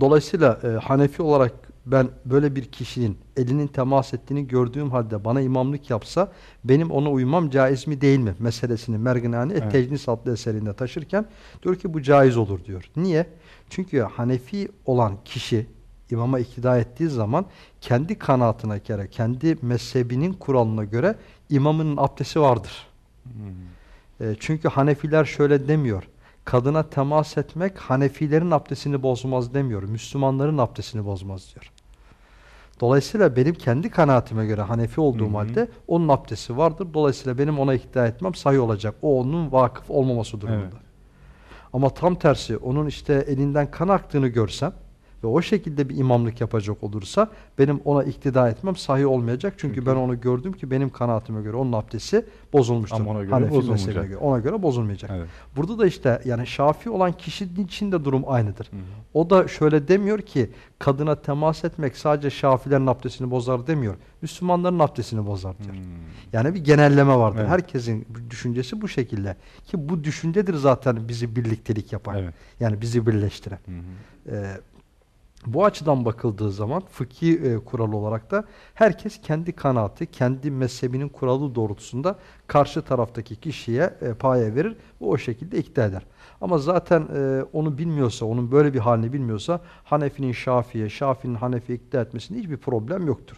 S2: Dolayısıyla e, Hanefi olarak ben böyle bir kişinin elinin temas ettiğini gördüğüm halde bana imamlık yapsa benim ona uymam caiz mi değil mi meselesini Merginani
S1: Evet.
S2: Et-Tecnis adlı eserinde taşırken diyor ki bu caiz olur diyor. Niye? Çünkü Hanefi olan kişi imama iktida ettiği zaman kendi kanaatine göre, kendi mezhebinin kuralına göre imamın abdesti vardır.
S1: Hmm.
S2: E, çünkü Hanefiler şöyle demiyor. kadına temas etmek Hanefilerin abdestini bozmaz demiyor. Müslümanların abdestini bozmaz diyor. Dolayısıyla benim kendi kanaatime göre Hanefi olduğum
S1: Hı hı.
S2: halde onun abdesti vardır. Dolayısıyla benim ona ikna etmem sayı olacak. O onun vakıf olmaması durumunda.
S1: Evet.
S2: Ama tam tersi onun işte elinden kan aktığını görsem ve o şekilde bir imamlık yapacak olursa benim ona iktida etmem sahih olmayacak. Çünkü,
S1: Çünkü-
S2: ben onu gördüm ki benim kanaatime göre onun abdesti bozulmuştur.
S1: Ama ona göre
S2: Hanefi
S1: bozulmayacak.
S2: göre. Ona göre bozulmayacak.
S1: Evet.
S2: Burada da işte yani şafi olan kişinin için de durum aynıdır.
S1: Hı hı.
S2: O da şöyle demiyor ki kadına temas etmek sadece şafilerin abdestini bozar demiyor. Müslümanların abdestini bozar diyor.
S1: Hmm.
S2: Yani bir genelleme vardır.
S1: Evet.
S2: Herkesin düşüncesi bu şekilde. Ki bu düşüncedir zaten bizi birliktelik yapan.
S1: Evet.
S2: Yani bizi birleştiren.
S1: Hı hı.
S2: Ee, bu açıdan bakıldığı zaman fıkhi e, kural olarak da herkes kendi kanaati, kendi mezhebinin kuralı doğrultusunda karşı taraftaki kişiye e, paye verir ve o şekilde ikna eder. Ama zaten e, onu bilmiyorsa, onun böyle bir halini bilmiyorsa Hanefi'nin Şafi'ye, Şafi'nin Hanefi'ye ikna etmesinde hiçbir problem yoktur.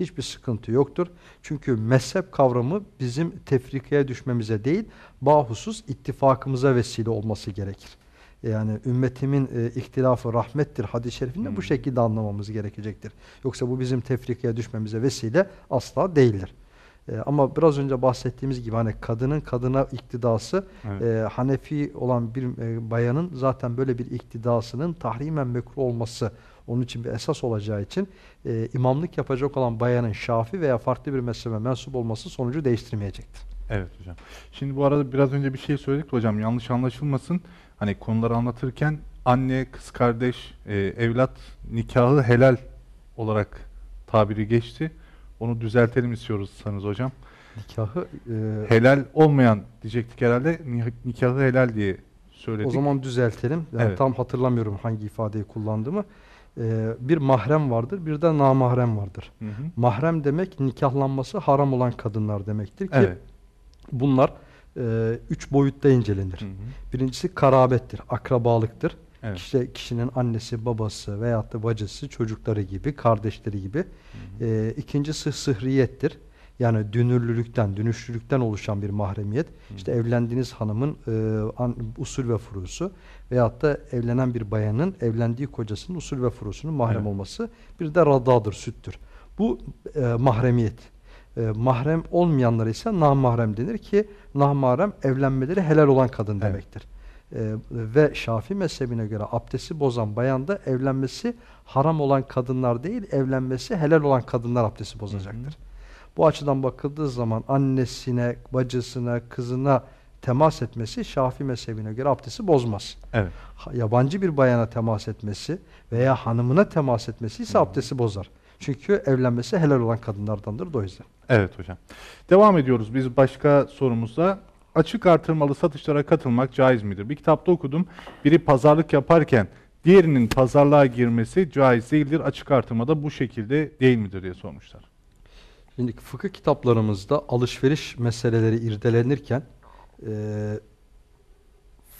S2: Hiçbir sıkıntı yoktur. Çünkü mezhep kavramı bizim tefrikaya düşmemize değil, bahusus ittifakımıza vesile olması gerekir. Yani ümmetimin e, ihtilafı rahmettir hadis-i şerifinde
S1: Hmm.
S2: bu şekilde anlamamız gerekecektir. Yoksa bu bizim tefrikaya düşmemize vesile asla değildir. E, ama biraz önce bahsettiğimiz gibi hani kadının kadına iktidası
S1: Evet.
S2: e, Hanefi olan bir e, bayanın zaten böyle bir iktidasının tahrimen mekruh olması onun için bir esas olacağı için e, imamlık yapacak olan bayanın şafi veya farklı bir mezhebe mensup olması sonucu değiştirmeyecektir.
S1: Evet hocam. Şimdi bu arada biraz önce bir şey söyledik hocam yanlış anlaşılmasın. Hani konuları anlatırken anne, kız kardeş, e, evlat nikahı helal olarak tabiri geçti. Onu düzeltelim istiyoruz sanız hocam.
S2: Nikahı e,
S1: Helal olmayan diyecektik herhalde. Ni- Nikahı helal diye söyledik.
S2: O zaman düzeltelim. Yani
S1: Evet.
S2: Tam hatırlamıyorum hangi ifadeyi kullandığımı. Ee, bir mahrem vardır, bir de namahrem vardır.
S1: Hı hı.
S2: Mahrem demek nikahlanması haram olan kadınlar demektir ki
S1: Evet.
S2: bunlar e, üç boyutta incelenir.
S1: Hı hı.
S2: Birincisi karabettir, akrabalıktır.
S1: Evet.
S2: İşte kişinin annesi, babası veyahut da bacısı, çocukları gibi, kardeşleri gibi. Ee, ikincisi sıhriyettir. Yani dünürlülükten, dünüşlülükten oluşan bir mahremiyet. İşte evlendiğiniz hanımın e, an- usul ve furusu veyahut da evlenen bir bayanın evlendiği kocasının usul ve furusunun mahrem
S1: Evet.
S2: olması. Bir de radadır, süttür. Bu e, mahremiyet. E, mahrem olmayanlar ise namahrem denir ki namahrem evlenmeleri helal olan kadın
S1: Evet.
S2: demektir. E, ve Şafii mezhebine göre abdesti bozan bayanda evlenmesi haram olan kadınlar değil, evlenmesi helal olan kadınlar abdesti bozacaktır. Bu açıdan bakıldığı zaman annesine, bacısına, kızına temas etmesi Şafii mezhebine göre abdesti bozmaz.
S1: Evet.
S2: Yabancı bir bayana temas etmesi veya hanımına temas etmesi ise abdesti bozar. Çünkü evlenmesi helal olan kadınlardandır da o yüzden.
S1: Evet hocam. Devam ediyoruz biz başka sorumuzda. Açık artırmalı satışlara katılmak caiz midir? Bir kitapta okudum. Biri pazarlık yaparken diğerinin pazarlığa girmesi caiz değildir. Açık artırmada bu şekilde değil midir diye sormuşlar.
S2: Şimdi fıkıh kitaplarımızda alışveriş meseleleri irdelenirken eee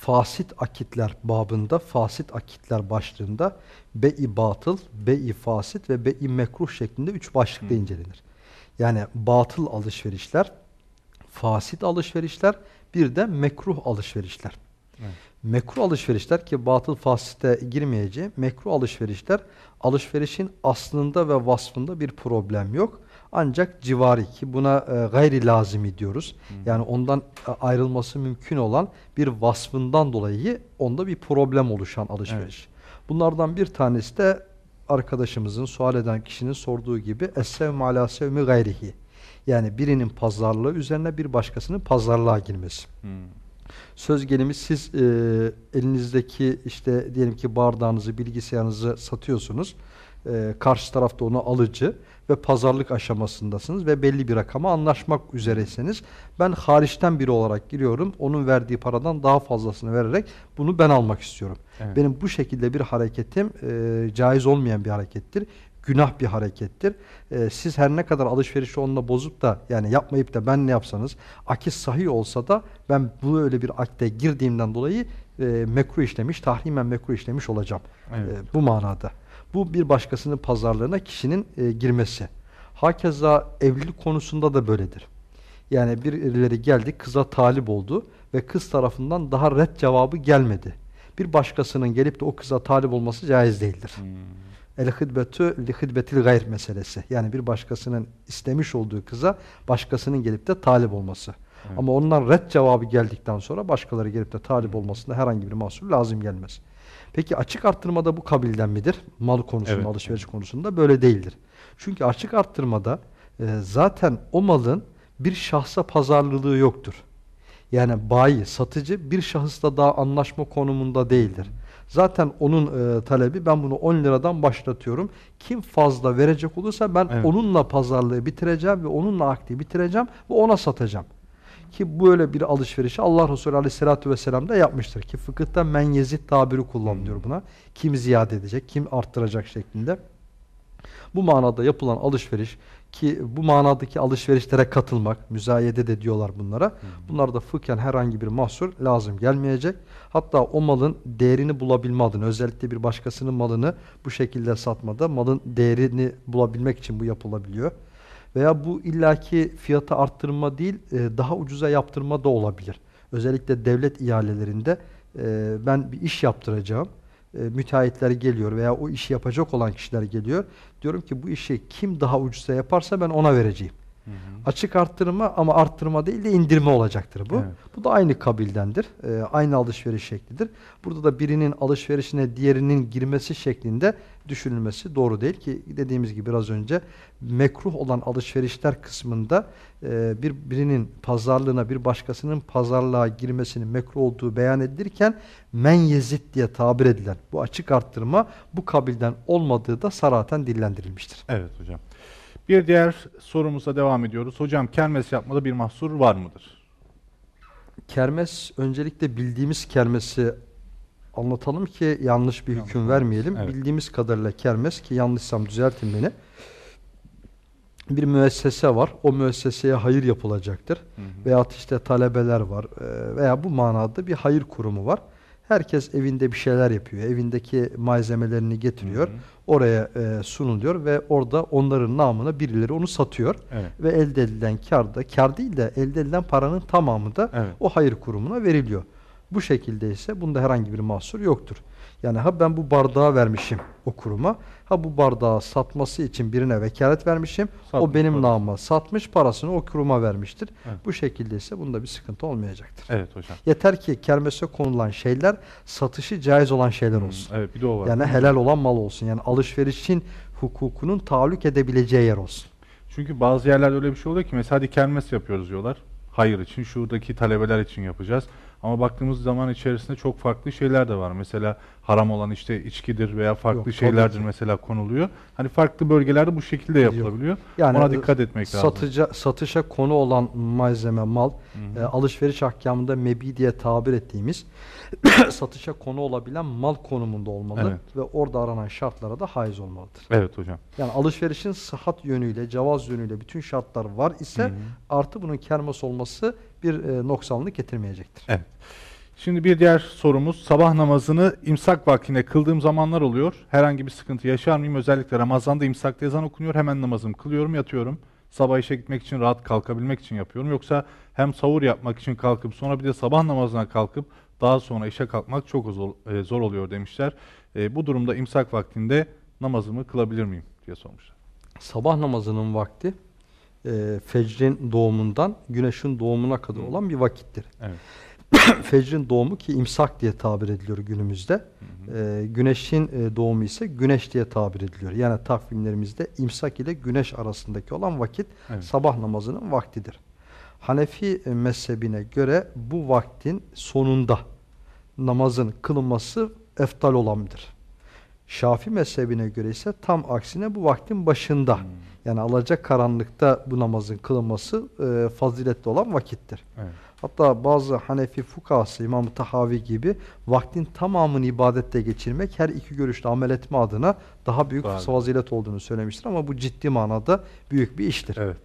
S2: fasit akitler babında, fasit akitler başlığında be-i batıl, be-i fasit ve be-i mekruh şeklinde üç başlıkta
S1: Hı.
S2: incelenir. Yani batıl alışverişler, fasit alışverişler, bir de mekruh alışverişler.
S1: Evet.
S2: Mekruh alışverişler ki batıl fasite girmeyeceğim. Mekruh alışverişler alışverişin aslında ve vasfında bir problem yok. Ancak civari ki buna e, gayri lazimi diyoruz. Yani ondan e, ayrılması mümkün olan bir vasfından dolayı onda bir problem oluşan alışveriş. Bunlardan bir tanesi de arkadaşımızın sual eden kişinin sorduğu gibi es-sevm ala sevmi gayrihi. Yani birinin pazarlığı üzerine bir başkasının pazarlığa girmesi.
S1: Hmm.
S2: Söz gelimi siz e, elinizdeki işte diyelim ki bardağınızı, bilgisayarınızı satıyorsunuz. E, karşı tarafta onu alıcı ve pazarlık aşamasındasınız ve belli bir rakama anlaşmak üzereyseniz ben hariçten biri olarak giriyorum. Onun verdiği paradan daha fazlasını vererek bunu ben almak istiyorum.
S1: Evet.
S2: Benim bu şekilde bir hareketim e, caiz olmayan bir harekettir. Günah bir harekettir. E, siz her ne kadar alışverişi onunla bozup da yani yapmayıp da ben ne yapsanız akis sahih olsa da ben bu öyle bir akte girdiğimden dolayı e, mekruh işlemiş, tahrimen mekruh işlemiş olacağım.
S1: Evet.
S2: E, bu manada. Bu bir başkasının pazarlığına kişinin e, girmesi. Hakeza evlilik konusunda da böyledir. Yani birileri geldi kıza talip oldu ve kız tarafından daha red cevabı gelmedi. Bir başkasının gelip de o kıza talip olması caiz değildir. El hidbetü li hidbetil gayr meselesi. Yani bir başkasının istemiş olduğu kıza başkasının gelip de talip olması.
S1: Evet.
S2: Ama ondan red cevabı geldikten sonra başkaları gelip de talip olmasında herhangi bir mahsur lazım gelmez. Peki açık arttırmada bu kabilden midir? Mal konusunda,
S1: Evet.
S2: alışveriş konusunda böyle değildir. Çünkü açık arttırmada e, zaten o malın bir şahsa pazarlılığı yoktur. Yani bayi, satıcı bir şahısla daha anlaşma konumunda değildir. Zaten onun e, talebi ben bunu 10 liradan başlatıyorum. Kim fazla verecek olursa ben
S1: Evet.
S2: onunla pazarlığı bitireceğim ve onunla akdi bitireceğim ve ona satacağım. Ki böyle bir alışverişi Allah Resulü Aleyhisselatü Vesselam da yapmıştır. Ki fıkıhta men yezid tabiri kullanılıyor buna. Kim ziyade edecek, kim arttıracak şeklinde. Bu manada yapılan alışveriş ki bu manadaki alışverişlere katılmak, müzayede de diyorlar bunlara. Bunlarda fıkhen herhangi bir mahsur lazım gelmeyecek. Hatta o malın değerini bulabilme adına özellikle bir başkasının malını bu şekilde satmada malın değerini bulabilmek için bu yapılabiliyor. Veya bu illaki fiyatı arttırma değil e, daha ucuza yaptırma da olabilir. Özellikle devlet ihalelerinde e, ben bir iş yaptıracağım. E, müteahhitler geliyor veya o işi yapacak olan kişiler geliyor. Diyorum ki bu işi kim daha ucuza yaparsa ben ona vereceğim. Açık arttırma ama arttırma değil de indirme olacaktır bu.
S1: Evet.
S2: Bu da aynı kabildendir. Ee, aynı alışveriş şeklidir. Burada da birinin alışverişine diğerinin girmesi şeklinde düşünülmesi doğru değil ki dediğimiz gibi biraz önce mekruh olan alışverişler kısmında e, bir birinin pazarlığına bir başkasının pazarlığa girmesinin mekruh olduğu beyan edilirken men yezid diye tabir edilen bu açık arttırma bu kabilden olmadığı da saraten dillendirilmiştir.
S1: Evet hocam. Bir diğer sorumuza devam ediyoruz. Hocam kermes yapmada bir mahsur var mıdır?
S2: Kermes öncelikle bildiğimiz kermesi anlatalım ki yanlış bir hüküm vermeyelim.
S1: Evet.
S2: Bildiğimiz kadarıyla kermes ki yanlışsam düzeltin beni. Bir müessese var. O müesseseye hayır yapılacaktır. Veyahut işte talebeler var. Ee, Veya bu manada bir hayır kurumu var. Herkes evinde bir şeyler yapıyor. Evindeki malzemelerini getiriyor.
S1: Hı hı.
S2: Oraya e, sunuluyor ve orada onların namına birileri onu satıyor.
S1: Evet.
S2: Ve elde edilen kar da, kar değil de elde edilen paranın tamamı da
S1: Evet.
S2: o hayır kurumuna veriliyor. Bu şekilde ise bunda herhangi bir mahsur yoktur. Yani ha ben bu bardağı vermişim o kuruma, ha bu bardağı satması için birine vekalet vermişim, o
S1: Satmış
S2: benim
S1: parasını.
S2: namıma satmış, parasını o kuruma vermiştir.
S1: Evet.
S2: Bu şekilde ise bunda bir sıkıntı olmayacaktır.
S1: Evet hocam.
S2: Yeter ki kermese konulan şeyler satışı caiz olan şeyler olsun.
S1: Evet bir de o var.
S2: Yani helal olan mal olsun. Yani alışverişin hukukunun tahallük edebileceği yer olsun.
S1: Çünkü bazı yerlerde öyle bir şey oluyor ki mesela hadi kermes yapıyoruz diyorlar. Hayır için, şuradaki talebeler için yapacağız. Ama baktığımız zaman içerisinde çok farklı şeyler de var. Mesela haram olan işte içkidir veya farklı
S2: Yok, tabii
S1: şeylerdir
S2: ki.
S1: mesela konuluyor. Hani farklı bölgelerde bu şekilde yapılabiliyor.
S2: Yani
S1: Ona dikkat etmek lazım.
S2: satıca, Satışa konu olan malzeme, mal, e, alışveriş ahkamında mebi diye tabir ettiğimiz satışa konu olabilen mal konumunda olmalı
S1: Evet.
S2: ve orada aranan şartlara da haiz olmalıdır.
S1: Evet hocam.
S2: Yani alışverişin sıhhat yönüyle, cevaz yönüyle bütün şartlar var ise
S1: Hı hı.
S2: artı bunun kermes olması bir e, noksanlık getirmeyecektir.
S1: Evet. Şimdi bir diğer sorumuz sabah namazını imsak vaktine kıldığım zamanlar oluyor. Herhangi bir sıkıntı yaşar mıyım? Özellikle Ramazan'da imsakta ezan okunuyor. Hemen namazımı kılıyorum, yatıyorum. Sabah işe gitmek için rahat kalkabilmek için yapıyorum. Yoksa hem sahur yapmak için kalkıp sonra bir de sabah namazına kalkıp daha sonra işe kalkmak çok zor, e, zor oluyor demişler. E, bu durumda imsak vaktinde namazımı kılabilir miyim diye sormuşlar.
S2: Sabah namazının vakti e, fecrin doğumundan güneşin doğumuna kadar olan bir vakittir.
S1: Evet.
S2: Fecrin doğumu ki imsak diye tabir ediliyor günümüzde. Ee, güneşin e, doğumu ise güneş diye tabir ediliyor. Yani takvimlerimizde imsak ile güneş arasındaki olan vakit
S1: Evet.
S2: sabah namazının vaktidir. Hanefi e, mezhebine göre bu vaktin sonunda namazın kılınması eftal olandır. Şafi mezhebine göre ise tam aksine bu vaktin başında. Yani alacak karanlıkta bu namazın kılınması e, faziletli olan vakittir.
S1: Evet.
S2: Hatta bazı Hanefi fukahası İmam Tahavi gibi vaktin tamamını ibadette geçirmek her iki görüşte amel etme adına daha büyük
S1: Var.
S2: fazilet olduğunu söylemiştir ama bu ciddi manada büyük bir iştir.
S1: Evet.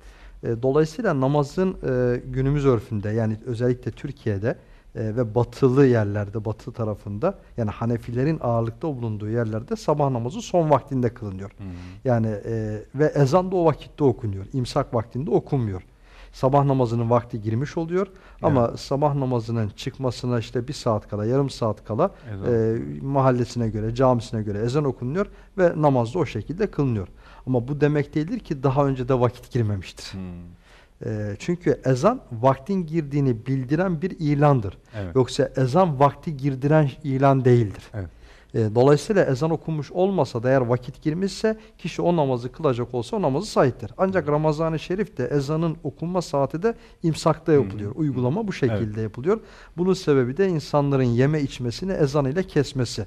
S2: E, Dolayısıyla namazın e, günümüz örfünde yani özellikle Türkiye'de e, ve batılı yerlerde, batı tarafında yani Hanefilerin ağırlıkta bulunduğu yerlerde sabah namazı son vaktinde kılınıyor.
S1: Hı.
S2: Yani e, ve ezan da o vakitte okunuyor. İmsak vaktinde okunmuyor. Sabah namazının vakti girmiş oluyor ama sabah namazının çıkmasına işte bir saat kala, yarım saat kala e, mahallesine göre, camisine göre ezan okunuyor ve namaz da o şekilde kılınıyor. Ama bu demek değildir ki daha önce de vakit girmemiştir.
S1: Hmm.
S2: E, çünkü ezan vaktin girdiğini bildiren bir ilandır.
S1: Evet.
S2: Yoksa ezan vakti girdiren ilan değildir.
S1: Evet.
S2: E, dolayısıyla ezan okunmuş olmasa da eğer vakit girmişse kişi o namazı kılacak olsa o namazı sahiptir. Ancak Ramazan-ı Şerif'te ezanın okunma saati de imsakta yapılıyor. Uygulama bu şekilde yapılıyor. Bunun sebebi de insanların yeme içmesini ezan ile kesmesi.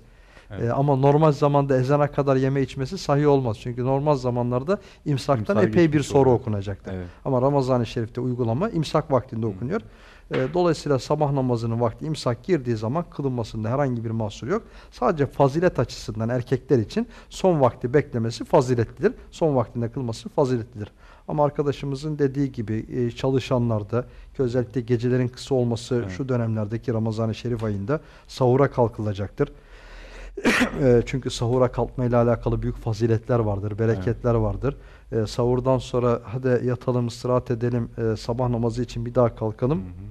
S1: Evet.
S2: E, ama normal zamanda ezana kadar yeme içmesi sahih olmaz. Çünkü normal zamanlarda imsaktan
S1: İmsak
S2: epey bir soru
S1: oluyor.
S2: okunacaktır.
S1: Evet.
S2: Ama Ramazan-ı Şerif'te uygulama imsak vaktinde okunuyor. E, Dolayısıyla sabah namazının vakti imsak girdiği zaman kılınmasında herhangi bir mahsur yok. Sadece fazilet açısından erkekler için son vakti beklemesi faziletlidir. Son vaktinde kılması faziletlidir. Ama arkadaşımızın dediği gibi e, çalışanlarda ki özellikle gecelerin kısa olması
S1: Evet.
S2: şu dönemlerdeki Ramazan-ı Şerif ayında sahura kalkılacaktır. E, Çünkü sahura kalkmayla alakalı büyük faziletler vardır, bereketler vardır. E, sahurdan sonra hadi yatalım, istirahat edelim, e, sabah namazı için bir daha kalkalım.
S1: Hı hı.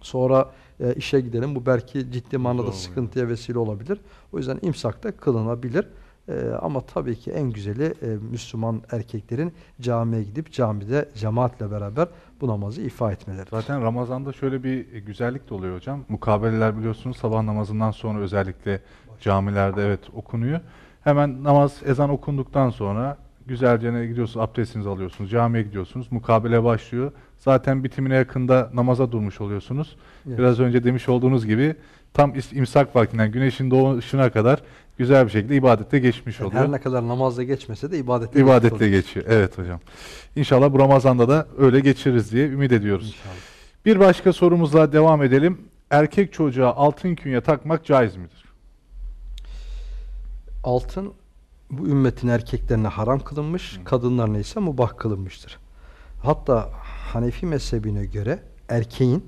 S2: Sonra e, işe gidelim. Bu belki ciddi manada
S1: oluyor.
S2: sıkıntıya vesile olabilir. O yüzden imsakta kılınabilir. E, ama tabii ki en güzeli e, Müslüman erkeklerin camiye gidip camide cemaatle beraber bu namazı ifa etmeleri.
S1: Zaten Ramazan'da şöyle bir güzellik de oluyor hocam. Mukabeleler biliyorsunuz sabah namazından sonra özellikle camilerde evet okunuyor. Hemen namaz ezan okunduktan sonra güzelce ne gidiyorsunuz, abdestinizi alıyorsunuz, camiye gidiyorsunuz, mukabele başlıyor. Zaten bitimine yakında namaza durmuş oluyorsunuz.
S2: Evet.
S1: Biraz önce demiş olduğunuz gibi tam imsak vaktinden güneşin doğuşuna kadar güzel bir şekilde ibadette geçmiş
S2: Yani
S1: oluyor.
S2: her ne kadar namazda geçmese de ibadette
S1: İbadetle
S2: geçmiş oluyor.
S1: geçiyor. Evet hocam. İnşallah bu Ramazan'da da öyle geçiririz diye ümit ediyoruz.
S2: İnşallah.
S1: Bir başka sorumuzla devam edelim. Erkek çocuğa altın künye takmak caiz midir?
S2: Altın bu ümmetin erkeklerine haram kılınmış, kadınlarına ise mubah kılınmıştır. Hatta Hanefi mezhebine göre erkeğin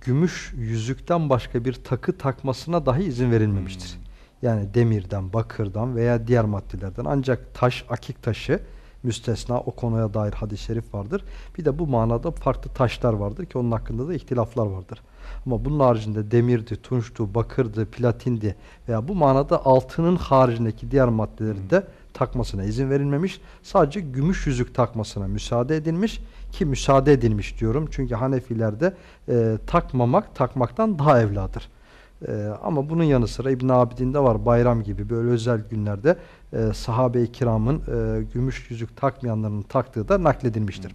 S2: gümüş yüzükten başka bir takı takmasına dahi izin verilmemiştir. Yani demirden, bakırdan veya diğer maddelerden ancak taş, akik taşı müstesna o konuya dair hadis-i şerif vardır. Bir de bu manada farklı taşlar vardır ki onun hakkında da ihtilaflar vardır. Ama bunun haricinde demirdi, tunçtu, bakırdı, platindi veya bu manada altının haricindeki diğer maddeleri de takmasına izin verilmemiş. Sadece gümüş yüzük takmasına müsaade edilmiş ki müsaade edilmiş diyorum. Çünkü Hanefilerde e, takmamak takmaktan daha evladır. Ee, ama bunun yanı sıra İbn Abidin'de var bayram gibi böyle özel günlerde e, sahabe-i kiramın e, gümüş yüzük takmayanların taktığı da nakledilmiştir.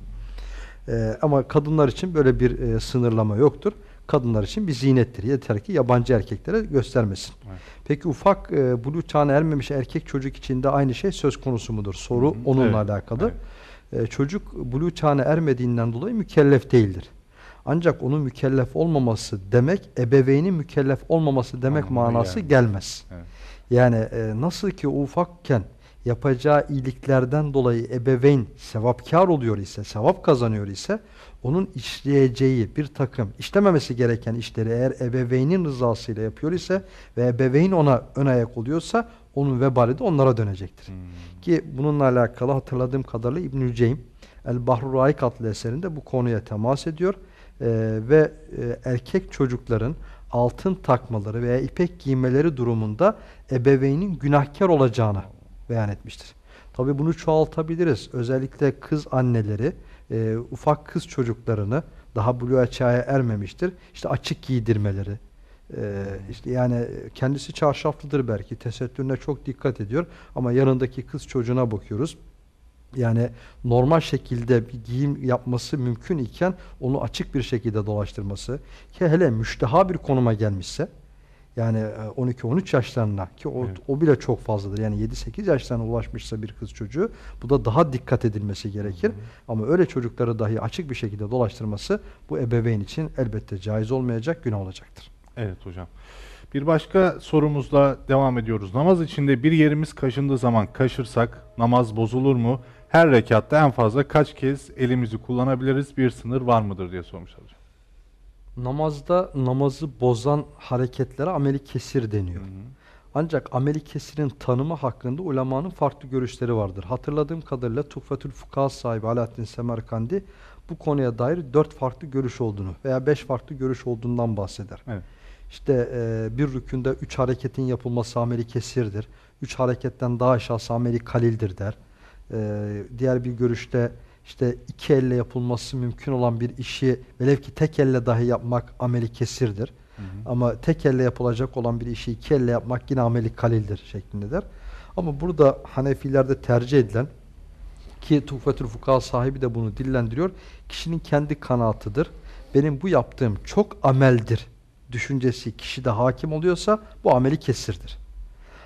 S2: Ee, ama kadınlar için böyle bir e, sınırlama yoktur. Kadınlar için bir zinettir. Yeter ki yabancı erkeklere göstermesin.
S1: Evet.
S2: Peki ufak e, buluğ çağına ermemiş erkek çocuk için de aynı şey söz konusu mudur? Soru
S1: Hı hı.
S2: onunla
S1: Evet,
S2: alakalı. E, çocuk buluğ çağına ermediğinden dolayı mükellef değildir. Ancak onun mükellef olmaması demek ebeveynin mükellef olmaması demek
S1: Anlamına
S2: manası
S1: gelmez.
S2: gelmez.
S1: Evet.
S2: Yani e, nasıl ki ufakken yapacağı iyiliklerden dolayı ebeveyn sevapkar oluyor ise, sevap kazanıyor ise onun işleyeceği bir takım işlememesi gereken işleri eğer ebeveynin rızasıyla yapıyor ise ve ebeveyn ona ön ayak oluyorsa onun vebali de onlara dönecektir.
S1: Hmm.
S2: Ki bununla alakalı hatırladığım kadarıyla İbnül Ceym El Bahru Raik adlı eserinde bu konuya temas ediyor. Ee, ve e, erkek çocukların altın takmaları veya ipek giymeleri durumunda ebeveynin günahkar olacağını beyan etmiştir. Tabi bunu çoğaltabiliriz. Özellikle kız anneleri e, ufak kız çocuklarını daha buluğa çağa ermemiştir. İşte açık giydirmeleri, ee, işte yani kendisi çarşaflıdır belki tesettürüne çok dikkat ediyor ama yanındaki kız çocuğuna bakıyoruz. Yani normal şekilde bir giyim yapması mümkün iken onu açık bir şekilde dolaştırması ki hele müşteha bir konuma gelmişse yani e, 12-13 yaşlarına ki o,
S1: Evet.
S2: o bile çok fazladır. Yani 7-8 yaşlarına ulaşmışsa bir kız çocuğu bu da daha dikkat edilmesi gerekir. Ama öyle çocukları dahi açık bir şekilde dolaştırması bu ebeveyn için elbette caiz olmayacak, günah olacaktır.
S1: Evet hocam. Bir başka sorumuzla devam ediyoruz. Namaz içinde bir yerimiz kaşındığı zaman kaşırsak namaz bozulur mu? Her rekatta en fazla kaç kez elimizi kullanabiliriz? Bir sınır var mıdır diye sormuşlar hocam.
S2: Namazda namazı bozan hareketlere ameli kesir deniyor. Ancak ameli kesirin tanımı hakkında ulemanın farklı görüşleri vardır. Hatırladığım kadarıyla Tuhfetül Fukaha sahibi Alaaddin Semerkandi bu konuya dair dört farklı görüş olduğunu veya beş farklı görüş olduğundan bahseder.
S1: Evet.
S2: İşte e, bir rükünde üç hareketin yapılması ameli kesirdir. Üç hareketten daha aşağısı ameli kalildir der. E, diğer bir görüşte işte iki elle yapılması mümkün olan bir işi velev ki tek elle dahi yapmak ameli kesirdir.
S1: Hı hı.
S2: Ama tek elle yapılacak olan bir işi iki elle yapmak yine ameli kalildir şeklinde der. Ama burada Hanefilerde tercih edilen ki Tuhfetül Fukaha sahibi de bunu dillendiriyor. Kişinin kendi kanaatıdır. Benim bu yaptığım çok ameldir düşüncesi kişide hakim oluyorsa bu ameli kesirdir.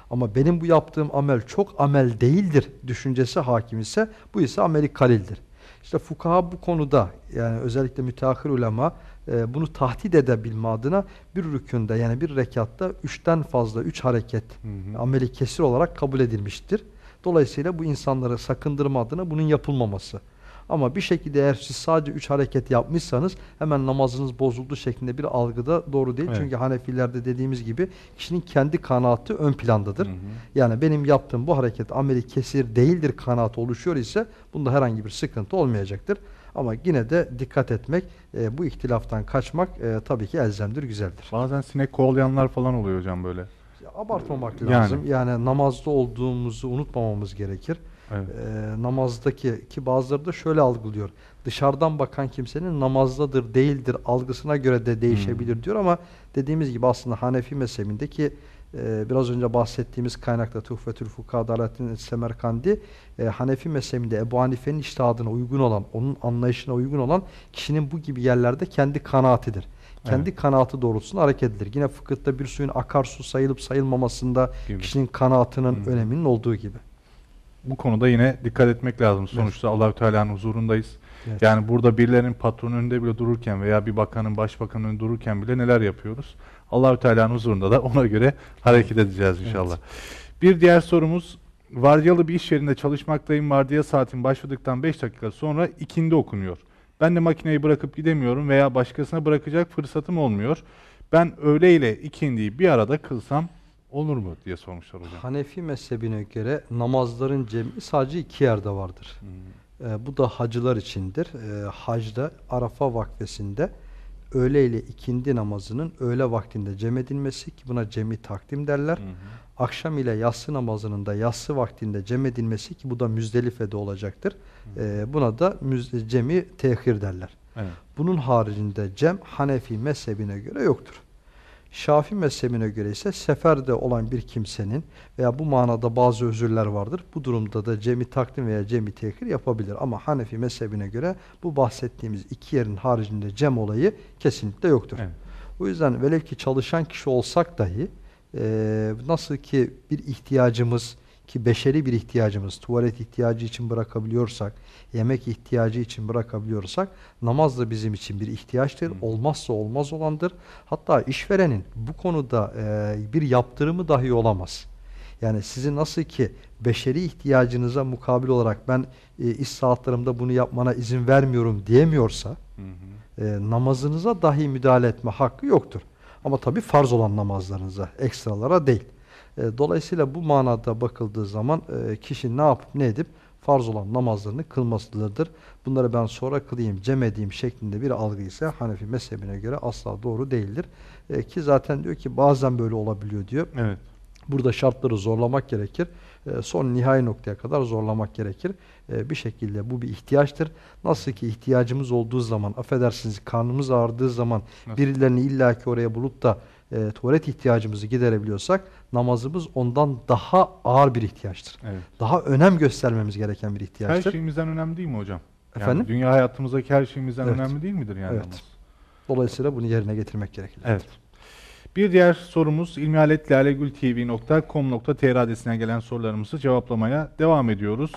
S2: Ama benim bu yaptığım amel çok amel değildir düşüncesi hakim ise bu ise ameli kalildir. İşte fukaha bu konuda yani özellikle müteahhir ulema e, bunu tahdit edebilme adına bir rükünde yani bir rekatta üçten fazla üç hareket
S1: Hı hı.
S2: ameli kesir olarak kabul edilmiştir. Dolayısıyla bu insanları sakındırma adına bunun yapılmaması. Ama bir şekilde eğer siz sadece üç hareket yapmışsanız hemen namazınız bozuldu şeklinde bir algıda doğru değil.
S1: Evet.
S2: Çünkü Hanefilerde dediğimiz gibi kişinin kendi kanaatı ön plandadır.
S1: Hı hı.
S2: Yani benim yaptığım bu hareket ameli kesir değildir kanaatı oluşuyor ise bunda herhangi bir sıkıntı olmayacaktır. Ama yine de dikkat etmek, e, bu ihtilaftan kaçmak e, tabii ki elzemdir, güzeldir.
S1: Bazen sinek kovalayanlar falan oluyor hocam böyle.
S2: Ya, Abartmamak
S1: Yani.
S2: lazım. Yani namazda olduğumuzu unutmamamız gerekir.
S1: Evet.
S2: e, namazdaki ki bazıları da şöyle algılıyor. Dışarıdan bakan kimsenin namazdadır değildir algısına göre de değişebilir
S1: Hmm.
S2: diyor ama dediğimiz gibi aslında Hanefi mezhebindeki e, biraz önce bahsettiğimiz kaynakta Tuhfetül Fukaha Alaaddin Semerkandi e, Hanefi mezhebinde Ebu Hanife'nin iştihadına uygun olan, onun anlayışına uygun olan kişinin bu gibi yerlerde kendi kanaatidir. Kendi
S1: Evet.
S2: kanaatı doğrultusunda hareket edilir. Yine fıkıhta bir suyun akarsu sayılıp sayılmamasında
S1: Gibi.
S2: kişinin kanaatının
S1: Hı.
S2: öneminin olduğu gibi.
S1: Bu konuda yine dikkat etmek lazım. Sonuçta Allahü Teala'nın huzurundayız.
S2: Evet.
S1: Yani burada birilerinin patronun önünde bile dururken veya bir bakanın, başbakanın önünde dururken bile neler yapıyoruz? Allahü Teala'nın huzurunda da ona göre hareket edeceğiz inşallah. Bir diğer sorumuz vardiyalı bir iş yerinde çalışmaktayım. Vardiya saatim başladıktan 5 dakika sonra ikindi okunuyor. Ben de makineyi bırakıp gidemiyorum veya başkasına bırakacak fırsatım olmuyor. Ben öğle ile ikindiyi bir arada kılsam olur mu diye sormuşlar hocam.
S2: Hanefi mezhebine göre namazların cemi sadece iki yerde vardır. Ee, bu da hacılar içindir. Ee, hacda Arafa vakfesinde öğle ile ikindi namazının öğle vaktinde cem edilmesi ki buna cemi takdim derler.
S1: Hı hı.
S2: Akşam ile yatsı namazının da yatsı vaktinde cem edilmesi ki bu da Müzdelife'de olacaktır. Ee, buna da müz- cemi tehir derler.
S1: Evet.
S2: Bunun haricinde cem Hanefi mezhebine göre yoktur. Şafi mezhebine göre ise seferde olan bir kimsenin veya bu manada bazı özürler vardır. Bu durumda da cemi takdim veya cemi tehir yapabilir. Ama Hanefi mezhebine göre bu bahsettiğimiz iki yerin haricinde cem olayı kesinlikle yoktur.
S1: Evet.
S2: O yüzden velev ki çalışan kişi olsak dahi e, nasıl ki bir ihtiyacımız ki beşeri bir ihtiyacımız tuvalet ihtiyacı için bırakabiliyorsak, yemek ihtiyacı için bırakabiliyorsak namaz da bizim için bir ihtiyaçtır.
S1: Hı.
S2: Olmazsa olmaz olandır. Hatta işverenin bu konuda e, bir yaptırımı dahi olamaz. Yani sizin nasıl ki beşeri ihtiyacınıza mukabil olarak ben e, iş saatlerimde bunu yapmana izin vermiyorum diyemiyorsa
S1: Hı hı.
S2: e, namazınıza dahi müdahale etme hakkı yoktur. Ama tabi farz olan namazlarınıza, ekstralara değil. E, dolayısıyla bu manada bakıldığı zaman e, kişi ne yapıp ne edip farz olan namazlarını kılmasıdır. Bunları ben sonra kılayım, cem edeyim şeklinde bir algı ise Hanefi mezhebine göre asla doğru değildir. E, ki zaten diyor ki bazen böyle olabiliyor diyor.
S1: Evet.
S2: Burada şartları zorlamak gerekir. E, Son nihai noktaya kadar zorlamak gerekir. E, Bir şekilde bu bir ihtiyaçtır. Nasıl ki ihtiyacımız olduğu zaman, affedersiniz karnımız ağrıdığı zaman
S1: Nasıl?
S2: birilerini illaki oraya bulup da e, tuvalet ihtiyacımızı giderebiliyorsak namazımız ondan daha ağır bir ihtiyaçtır.
S1: Evet.
S2: Daha önem göstermemiz gereken bir
S1: Her
S2: ihtiyaçtır.
S1: şeyimizden önemli değil mi hocam? Yani
S2: Efendim?
S1: dünya hayatımızdaki her şeyimizden
S2: Evet.
S1: önemli değil midir yani
S2: Evet.
S1: namaz?
S2: Dolayısıyla bunu yerine getirmek gerekir.
S1: Evet. Bir diğer sorumuz ilmihaletlalegültv.com.tr adresinden gelen sorularımızı cevaplamaya devam ediyoruz.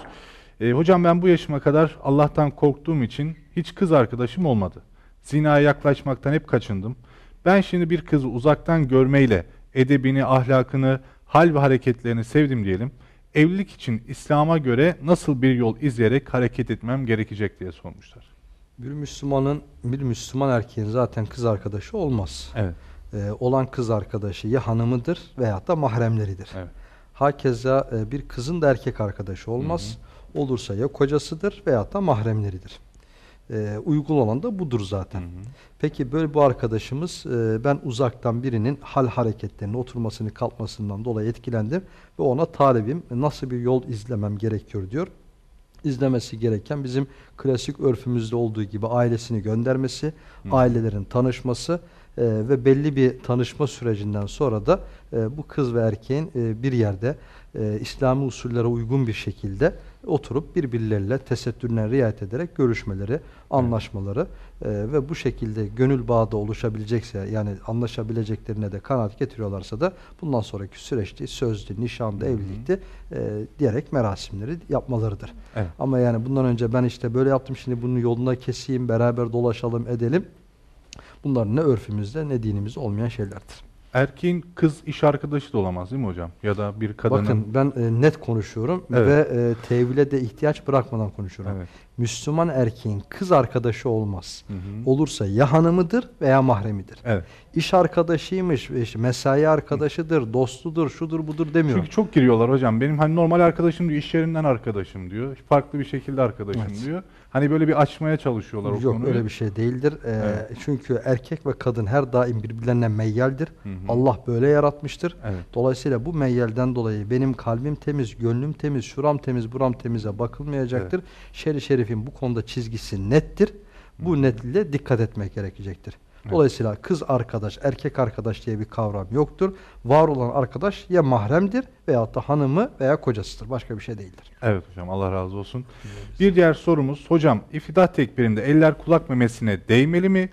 S1: Ee, hocam ben bu yaşıma kadar Allah'tan korktuğum için hiç kız arkadaşım olmadı. Zinaya yaklaşmaktan hep kaçındım. Ben şimdi bir kızı uzaktan görmeyle edebini, ahlakını, hal ve hareketlerini sevdim diyelim. Evlilik için İslam'a göre nasıl bir yol izleyerek hareket etmem gerekecek diye sormuşlar.
S2: Bir Müslümanın, bir Müslüman erkeğin zaten kız arkadaşı olmaz.
S1: Evet.
S2: e, olan kız arkadaşı ya hanımıdır veyahut da mahremleridir.
S1: Evet.
S2: Hakeza e, bir kızın da erkek arkadaşı olmaz. Olursa ya kocasıdır veyahut da mahremleridir. E, uygun olan da budur zaten.
S1: Hı hı.
S2: Peki böyle bu arkadaşımız e, ben uzaktan birinin hal hareketlerini, oturmasını, kalkmasından dolayı etkilendim ve ona talibim nasıl bir yol izlemem gerekiyor diyor. İzlemesi gereken bizim klasik örfümüzde olduğu gibi ailesini göndermesi, ailelerin tanışması e, ve belli bir tanışma sürecinden sonra da e, bu kız ve erkeğin e, bir yerde e, İslami usullere uygun bir şekilde oturup birbirleriyle tesettürüne riayet ederek görüşmeleri, anlaşmaları e, ve bu şekilde gönül bağı da oluşabilecekse yani anlaşabileceklerine de kanaat getiriyorlarsa da bundan sonraki süreçte sözlü, nişanlı, evlilikte e, diyerek merasimleri yapmalarıdır.
S1: Evet.
S2: Ama yani bundan önce ben işte böyle yaptım şimdi bunun yoluna keseyim, beraber dolaşalım, edelim. Bunlar ne örfümüzde ne dinimizde olmayan şeylerdir.
S1: Erkeğin kız iş arkadaşı da olamaz değil mi hocam? Ya da bir kadının...
S2: Bakın ben e, net konuşuyorum
S1: Evet.
S2: ve e, tevhile de ihtiyaç bırakmadan konuşuyorum.
S1: Evet.
S2: Müslüman erkeğin kız arkadaşı olmaz.
S1: Hı hı.
S2: Olursa ya hanımıdır veya mahremidir.
S1: Evet.
S2: İş arkadaşıymış, işte mesai arkadaşıdır, dostudur, şudur budur demiyorum.
S1: Çünkü çok giriyorlar hocam. Benim hani normal arkadaşım diyor, iş yerinden arkadaşım diyor. Farklı bir şekilde arkadaşım
S2: Evet.
S1: diyor. Hani böyle bir açmaya çalışıyorlar o
S2: Yok
S1: konuyu.
S2: öyle bir şey değildir. Ee,
S1: Evet.
S2: Çünkü erkek ve kadın her daim birbirlerine meyyaldir.
S1: Hı hı.
S2: Allah böyle yaratmıştır.
S1: Evet.
S2: Dolayısıyla bu meyyalden dolayı benim kalbim temiz, gönlüm temiz, şuram temiz, buram temize bakılmayacaktır. Şer-i şerifin bu konuda çizgisi nettir. Bu netliğe dikkat etmek gerekecektir. Dolayısıyla kız arkadaş, erkek arkadaş diye bir kavram yoktur. Var olan arkadaş ya mahremdir veyahut da hanımı veya kocasıdır. Başka bir şey değildir.
S1: Evet hocam Allah razı olsun. Bir diğer sorumuz hocam iftidah tekbirinde eller kulak memesine değmeli mi?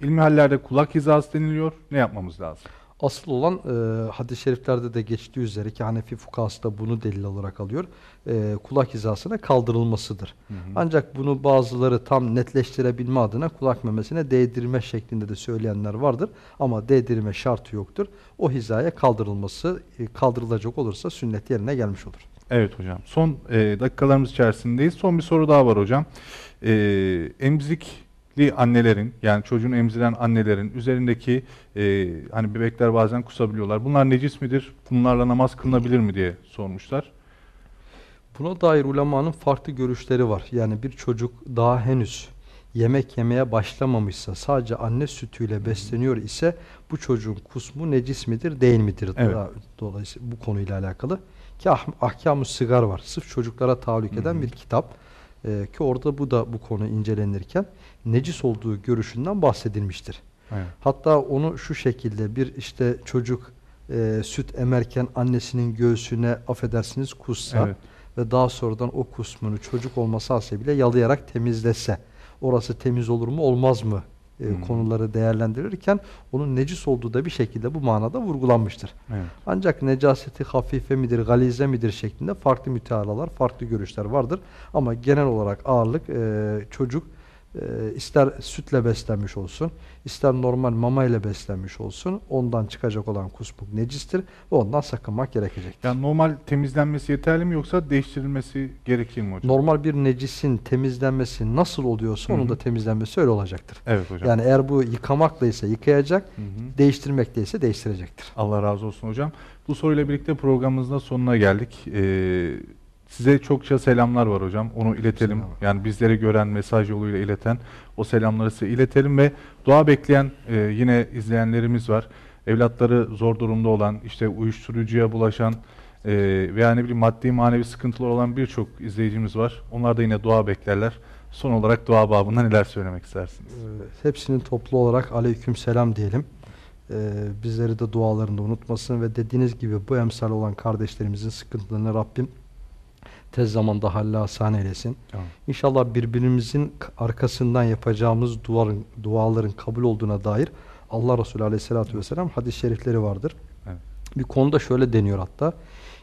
S1: İlmi hallerde kulak hizası deniliyor. Ne yapmamız lazım?
S2: Asıl olan e, hadis-i şeriflerde de geçtiği üzere ki Hanefi fukahası da bunu delil olarak alıyor. E, kulak hizasına kaldırılmasıdır. Ancak bunu bazıları tam netleştirebilme adına kulak memesine değdirme şeklinde de söyleyenler vardır. Ama değdirme şartı yoktur. O hizaya kaldırılması e, kaldırılacak olursa sünnet yerine gelmiş olur.
S1: Evet hocam. Son e, dakikalarımız içerisindeyiz. Son bir soru daha var hocam. E, emzikli annelerin yani çocuğunu emziren annelerin üzerindeki e, hani bebekler bazen kusabiliyorlar. Bunlar necis midir? Bunlarla namaz kılınabilir mi diye sormuşlar.
S2: Buna dair ulemanın farklı görüşleri var. Yani bir çocuk daha henüz yemek yemeye başlamamışsa sadece anne sütüyle besleniyor ise bu çocuğun kusmu necis midir değil midir?
S1: Evet.
S2: Dolayısıyla bu konuyla alakalı ki ah, ahkam sigar var. Sırf çocuklara tahallük eden bir kitap. Ee, ki orada bu da bu konu incelenirken necis olduğu görüşünden bahsedilmiştir.
S1: Evet.
S2: Hatta onu şu şekilde bir işte çocuk e, süt emerken annesinin göğsüne affedersiniz kussa
S1: Evet.
S2: ve daha sonradan o kusmunu çocuk olması hasebiyle yalayarak temizlese orası temiz olur mu olmaz mı e,
S1: Hmm.
S2: konuları değerlendirirken onun necis olduğu da bir şekilde bu manada vurgulanmıştır.
S1: Evet.
S2: Ancak necaseti hafife midir, galize midir şeklinde farklı mütealalar, farklı görüşler vardır. Ama genel olarak ağırlık e, çocuk e, ister sütle beslenmiş olsun, ister normal mama ile beslenmiş olsun, ondan çıkacak olan kusmuk necistir ve ondan sakınmak gerekecektir.
S1: Yani normal temizlenmesi yeterli mi yoksa değiştirilmesi gerekir mi hocam?
S2: Normal bir necisin temizlenmesi nasıl oluyorsa
S1: Hı
S2: onun da temizlenmesi öyle olacaktır.
S1: Evet hocam.
S2: Yani eğer bu yıkamakla ise yıkayacak,
S1: Hı hı.
S2: değiştirmekle ise değiştirecektir.
S1: Allah razı olsun hocam. Bu soruyla birlikte programımızın sonuna geldik. Ee, size çokça selamlar var hocam. Onu iletelim.
S2: Selam.
S1: Yani bizleri gören, mesaj yoluyla ileten o selamları size iletelim ve dua bekleyen e, yine izleyenlerimiz var. Evlatları zor durumda olan, işte uyuşturucuya bulaşan e, veya ne bileyim maddi manevi sıkıntılar olan birçok izleyicimiz var. Onlar da yine dua beklerler. Son olarak dua babında neler söylemek istersiniz?
S2: Ee, Hepsinin toplu olarak aleyküm selam diyelim. Ee, bizleri de dualarında unutmasın ve dediğiniz gibi bu emsal olan kardeşlerimizin sıkıntılarını Rabbim tez zamanda halle asan eylesin.
S1: Tamam.
S2: İnşallah birbirimizin arkasından yapacağımız duaların, duaların kabul olduğuna dair Allah Resulü Aleyhisselatü Vesselam hadis-i şerifleri vardır.
S1: Evet.
S2: Bir konuda şöyle deniyor hatta.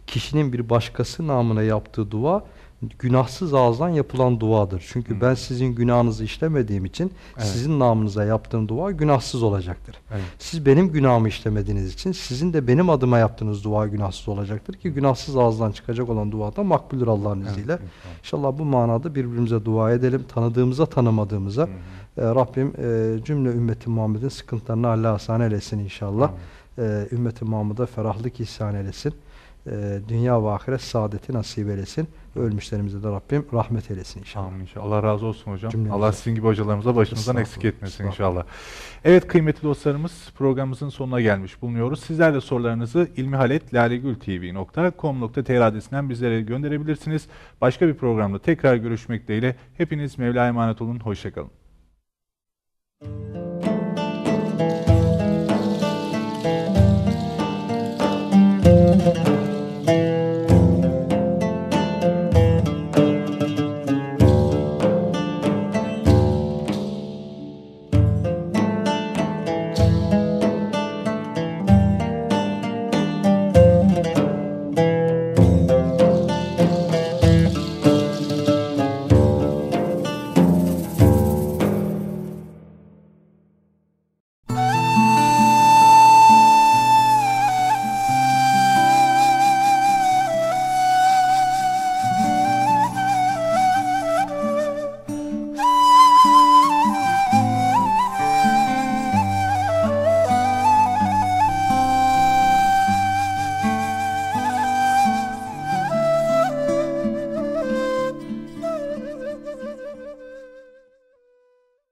S2: Kişinin bir başkası namına yaptığı dua günahsız ağızdan yapılan duadır. Çünkü
S1: Hı.
S2: ben sizin günahınızı işlemediğim için
S1: Evet.
S2: sizin namınıza yaptığım dua günahsız olacaktır.
S1: Evet.
S2: Siz benim günahımı işlemediğiniz için sizin de benim adıma yaptığınız dua günahsız olacaktır ki günahsız ağızdan çıkacak olan dua da makbuldür Allah'ın
S1: Evet,
S2: izniyle.
S1: inşallah.
S2: İnşallah bu manada birbirimize dua edelim. Tanıdığımıza tanımadığımıza.
S1: Hı.
S2: E, Rabbim e, cümle ümmeti Muhammed'in sıkıntılarını Allah asan eylesin inşallah. E, ümmeti Muhammed'e ferahlık ihsan eylesin. E, dünya ve ahiret saadeti nasip eylesin. Ölmüşlerimize de Rabbim rahmet eylesin inşallah.
S1: Amin inşallah. Allah razı olsun hocam.
S2: Cümlemize.
S1: Allah sizin gibi hocalarımıza başımızdan eksik etmesin inşallah. Evet kıymetli dostlarımız programımızın sonuna gelmiş bulunuyoruz. Sizler de sorularınızı ilmihaletlalegültv.com.tr adresinden bizlere gönderebilirsiniz. Başka bir programda tekrar görüşmek dileğiyle. Hepiniz Mevla'ya emanet olun. Hoşçakalın.